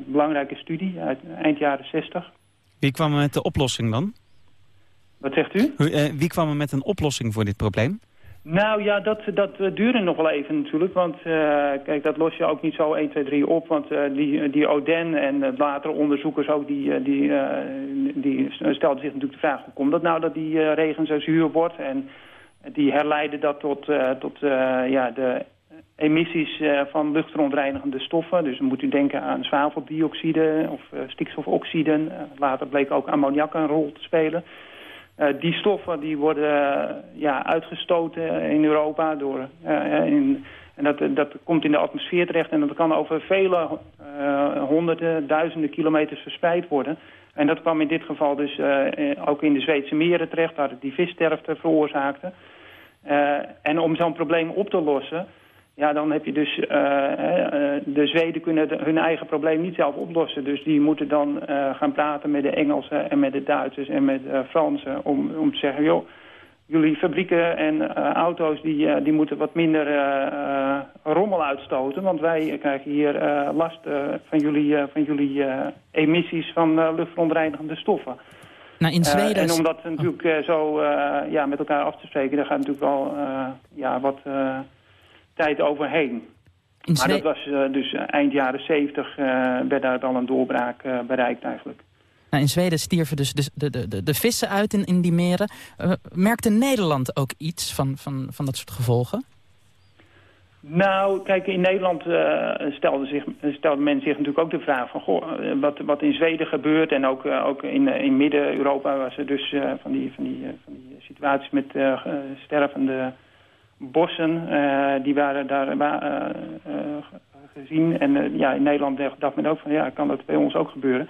M: belangrijke studie uit eind jaren 60.
D: Wie kwam er met de oplossing dan?
M: Wat zegt u?
D: wie kwam er met een oplossing voor dit probleem?
M: Nou ja, dat, dat duurde nog wel even natuurlijk. Want uh, kijk, dat los je ook niet zo 1, 2, 3 op. Want uh, die, die Oden en latere onderzoekers ook, die, die, die stelden zich natuurlijk de vraag... hoe komt dat nou dat die regen zo zuur wordt? En die herleiden dat tot, tot ja, de emissies van luchtverontreinigende stoffen. Dus dan moet u denken aan zwaveldioxide of stikstofoxiden. later bleek ook ammoniak een rol te spelen... die stoffen die worden ja, uitgestoten in Europa door... In, en dat, dat komt in de atmosfeer terecht en dat kan over vele honderden, duizenden kilometers verspreid worden. En dat kwam in dit geval dus ook in de Zweedse meren terecht, waar het die vissterfte veroorzaakte. en om zo'n probleem op te lossen ja, dan heb je dus... Uh, de Zweden kunnen hun eigen probleem niet zelf oplossen. Dus die moeten dan uh, gaan praten met de Engelsen en met de Duitsers en met de Fransen... om, om te zeggen, joh, jullie fabrieken en auto's die, die moeten wat minder rommel uitstoten. Want wij krijgen hier last van jullie, van jullie emissies van luchtverontreinigende stoffen.
C: Nou, in Zweden...
M: en om dat natuurlijk zo ja, met elkaar af te spreken, daar gaat natuurlijk wel ja, wat tijd overheen. maar dat was uh, dus eh, eind jaren 70 uh, eh, werd daar al een doorbraak bereikt eigenlijk.
C: Nou, in Zweden stierven dus de, de, de, de vissen uit in, in die meren. merkte Nederland ook iets van, van, van dat soort gevolgen?
M: Nou, kijk, in Nederland stelde, zich, stelde men zich natuurlijk ook de vraag van... Goh, wat, wat in Zweden gebeurt en ook, ook in, in Midden-Europa... was er dus van, die, van, die, van die situaties met stervende bossen, uh, die waren daar uh, gezien. En ja, in Nederland dacht men ook van, ja, kan dat bij ons ook gebeuren?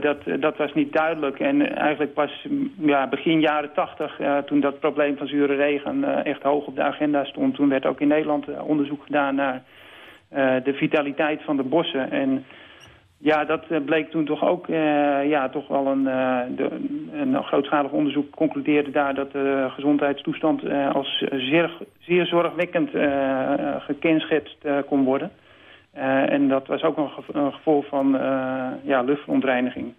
M: dat, dat was niet duidelijk. En eigenlijk pas ja, begin jaren tachtig, toen dat probleem van zure regen echt hoog op de agenda stond... toen werd ook in Nederland onderzoek gedaan naar de vitaliteit van de bossen... En ja, dat eh, bleek toen toch ook uh, ja, toch wel een, uh, de, een grootschalig onderzoek concludeerde daar dat de gezondheidstoestand als zeer, zeer zorgwekkend gekenschetst kon worden. en dat was ook een, een gevolg van ja, luchtverontreiniging.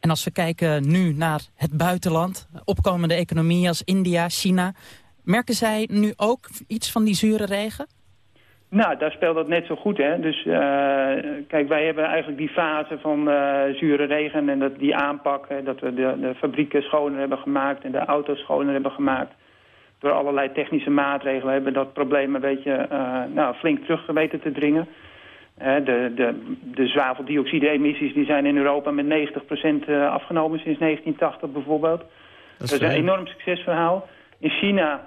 C: En als we kijken nu naar het buitenland, opkomende economieën als India, China... merken zij nu ook iets van die zure regen?
M: Nou, daar speelt dat net zo goed, hè. Dus uh, kijk, wij hebben eigenlijk die fase van uh, zure regen en dat, die aanpak... Hè, dat we de, de fabrieken schoner hebben gemaakt en de auto's schoner hebben gemaakt. Door allerlei technische maatregelen hebben dat probleem een beetje uh, nou, flink terug weten te dringen. de, de, de zwaveldioxide-emissies die zijn in Europa met 90% afgenomen sinds 1980 bijvoorbeeld. Dat is, dat is een enorm succesverhaal. In China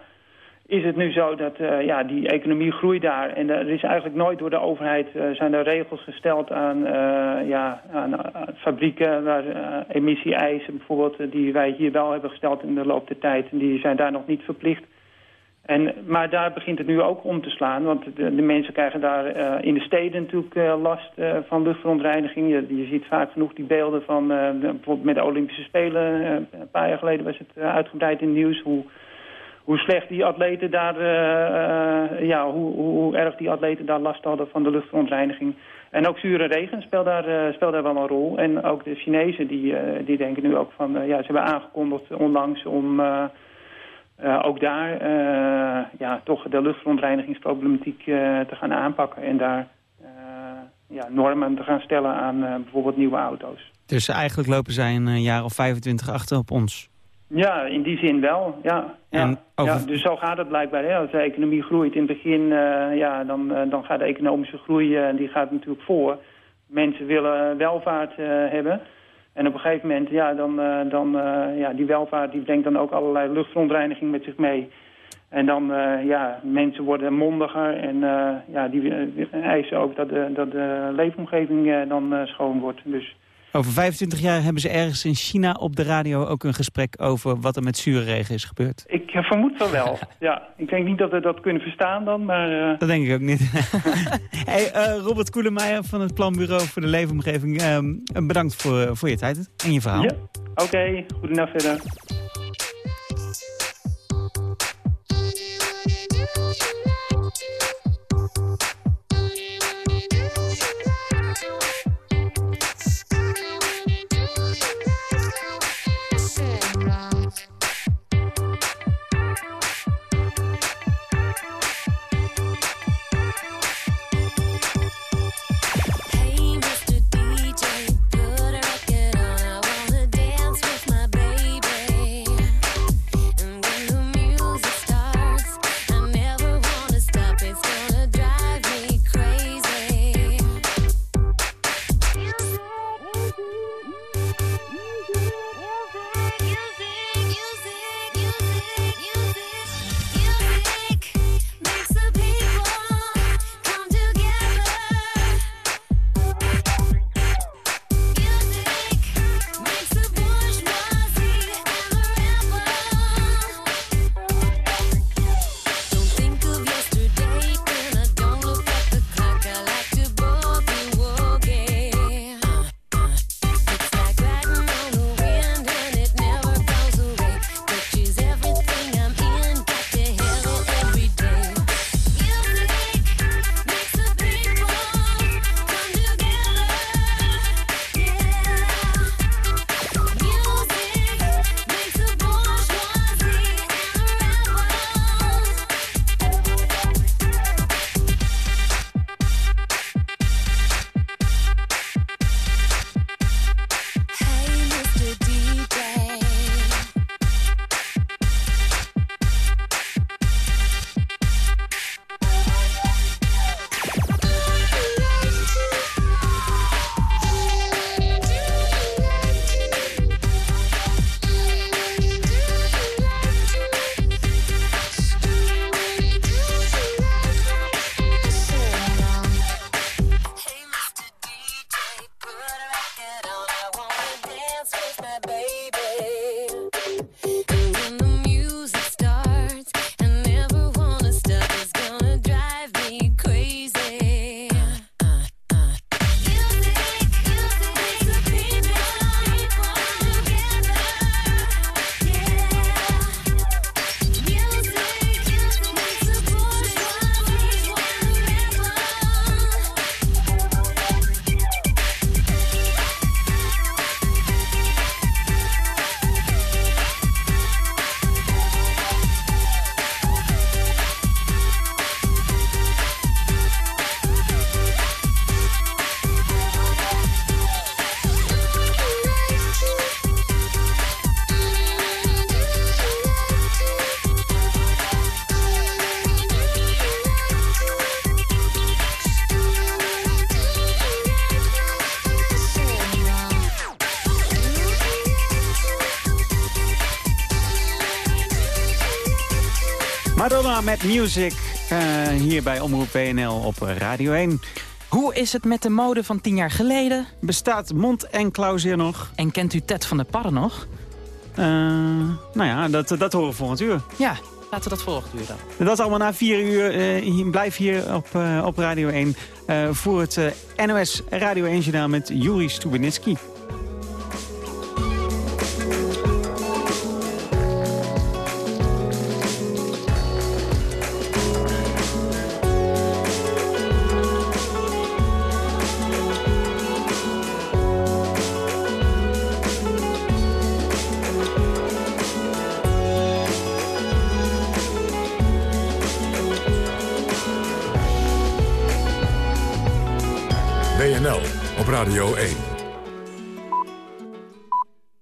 M: is het nu zo dat uh, ja, die economie groeit daar. En er is eigenlijk nooit door de overheid uh, zijn er regels gesteld aan, uh, ja, aan fabrieken waar emissie-eisen bijvoorbeeld, die wij hier wel hebben gesteld in de loop der tijd. En die zijn daar nog niet verplicht. En, maar daar begint het nu ook om te slaan, want de, de mensen krijgen daar in de steden natuurlijk last van luchtverontreiniging. Je, je, ziet vaak genoeg die beelden van, bijvoorbeeld met de Olympische Spelen, een paar jaar geleden was het uitgebreid in het nieuws, hoe hoe slecht die atleten daar, uh, uh, ja, hoe, hoe, erg die atleten daar last hadden van de luchtverontreiniging. En ook zure regen speelt daar, uh, speelt daar wel een rol. En ook de Chinezen die, die denken nu ook van, ja, ze hebben aangekondigd onlangs om ook daar ja, toch de luchtverontreinigingsproblematiek te gaan aanpakken. En daar ja, normen te gaan stellen aan bijvoorbeeld nieuwe auto's.
D: Dus eigenlijk lopen zij een jaar of 25 achter op ons?
M: Ja, in die zin wel, ja. ja. ja dus zo gaat het blijkbaar. Hè. Als de economie groeit in het begin, uh, ja, dan, uh, dan gaat de economische groei, uh, die gaat natuurlijk voor. Mensen willen welvaart hebben. En op een gegeven moment, ja, dan, dan ja, die welvaart die brengt dan ook allerlei luchtverontreiniging met zich mee. En dan, ja, mensen worden mondiger en ja, die eisen ook dat de, dat de leefomgeving dan schoon wordt. Dus
D: over 25 jaar hebben ze ergens in China op de radio ook een gesprek over wat er met zure regen is gebeurd.
M: Ik vermoed wel wel. <laughs> ja, ik denk niet dat we dat kunnen verstaan dan, maar... Uh...
D: Dat denk ik ook niet. <laughs> hey, uh, Robert Koelemeijer van het Planbureau voor de Leefomgeving. Uh, bedankt voor, voor je tijd en je verhaal. Ja,
M: oké. Okay. Goedenavond verder.
D: Music, uh, hier bij Omroep WNL op Radio 1.
C: Hoe is het met de mode van tien jaar geleden?
D: Bestaat Mond en Klausier nog?
C: En kent u Ted van der Parren nog?
D: Uh, nou ja, dat, dat horen we volgend uur.
C: Ja, laten we dat volgend uur dan.
D: Dat allemaal na vier uur. Uh, blijf hier op, op Radio 1 voor het NOS Radio 1 journaal met Juri Stubenitski.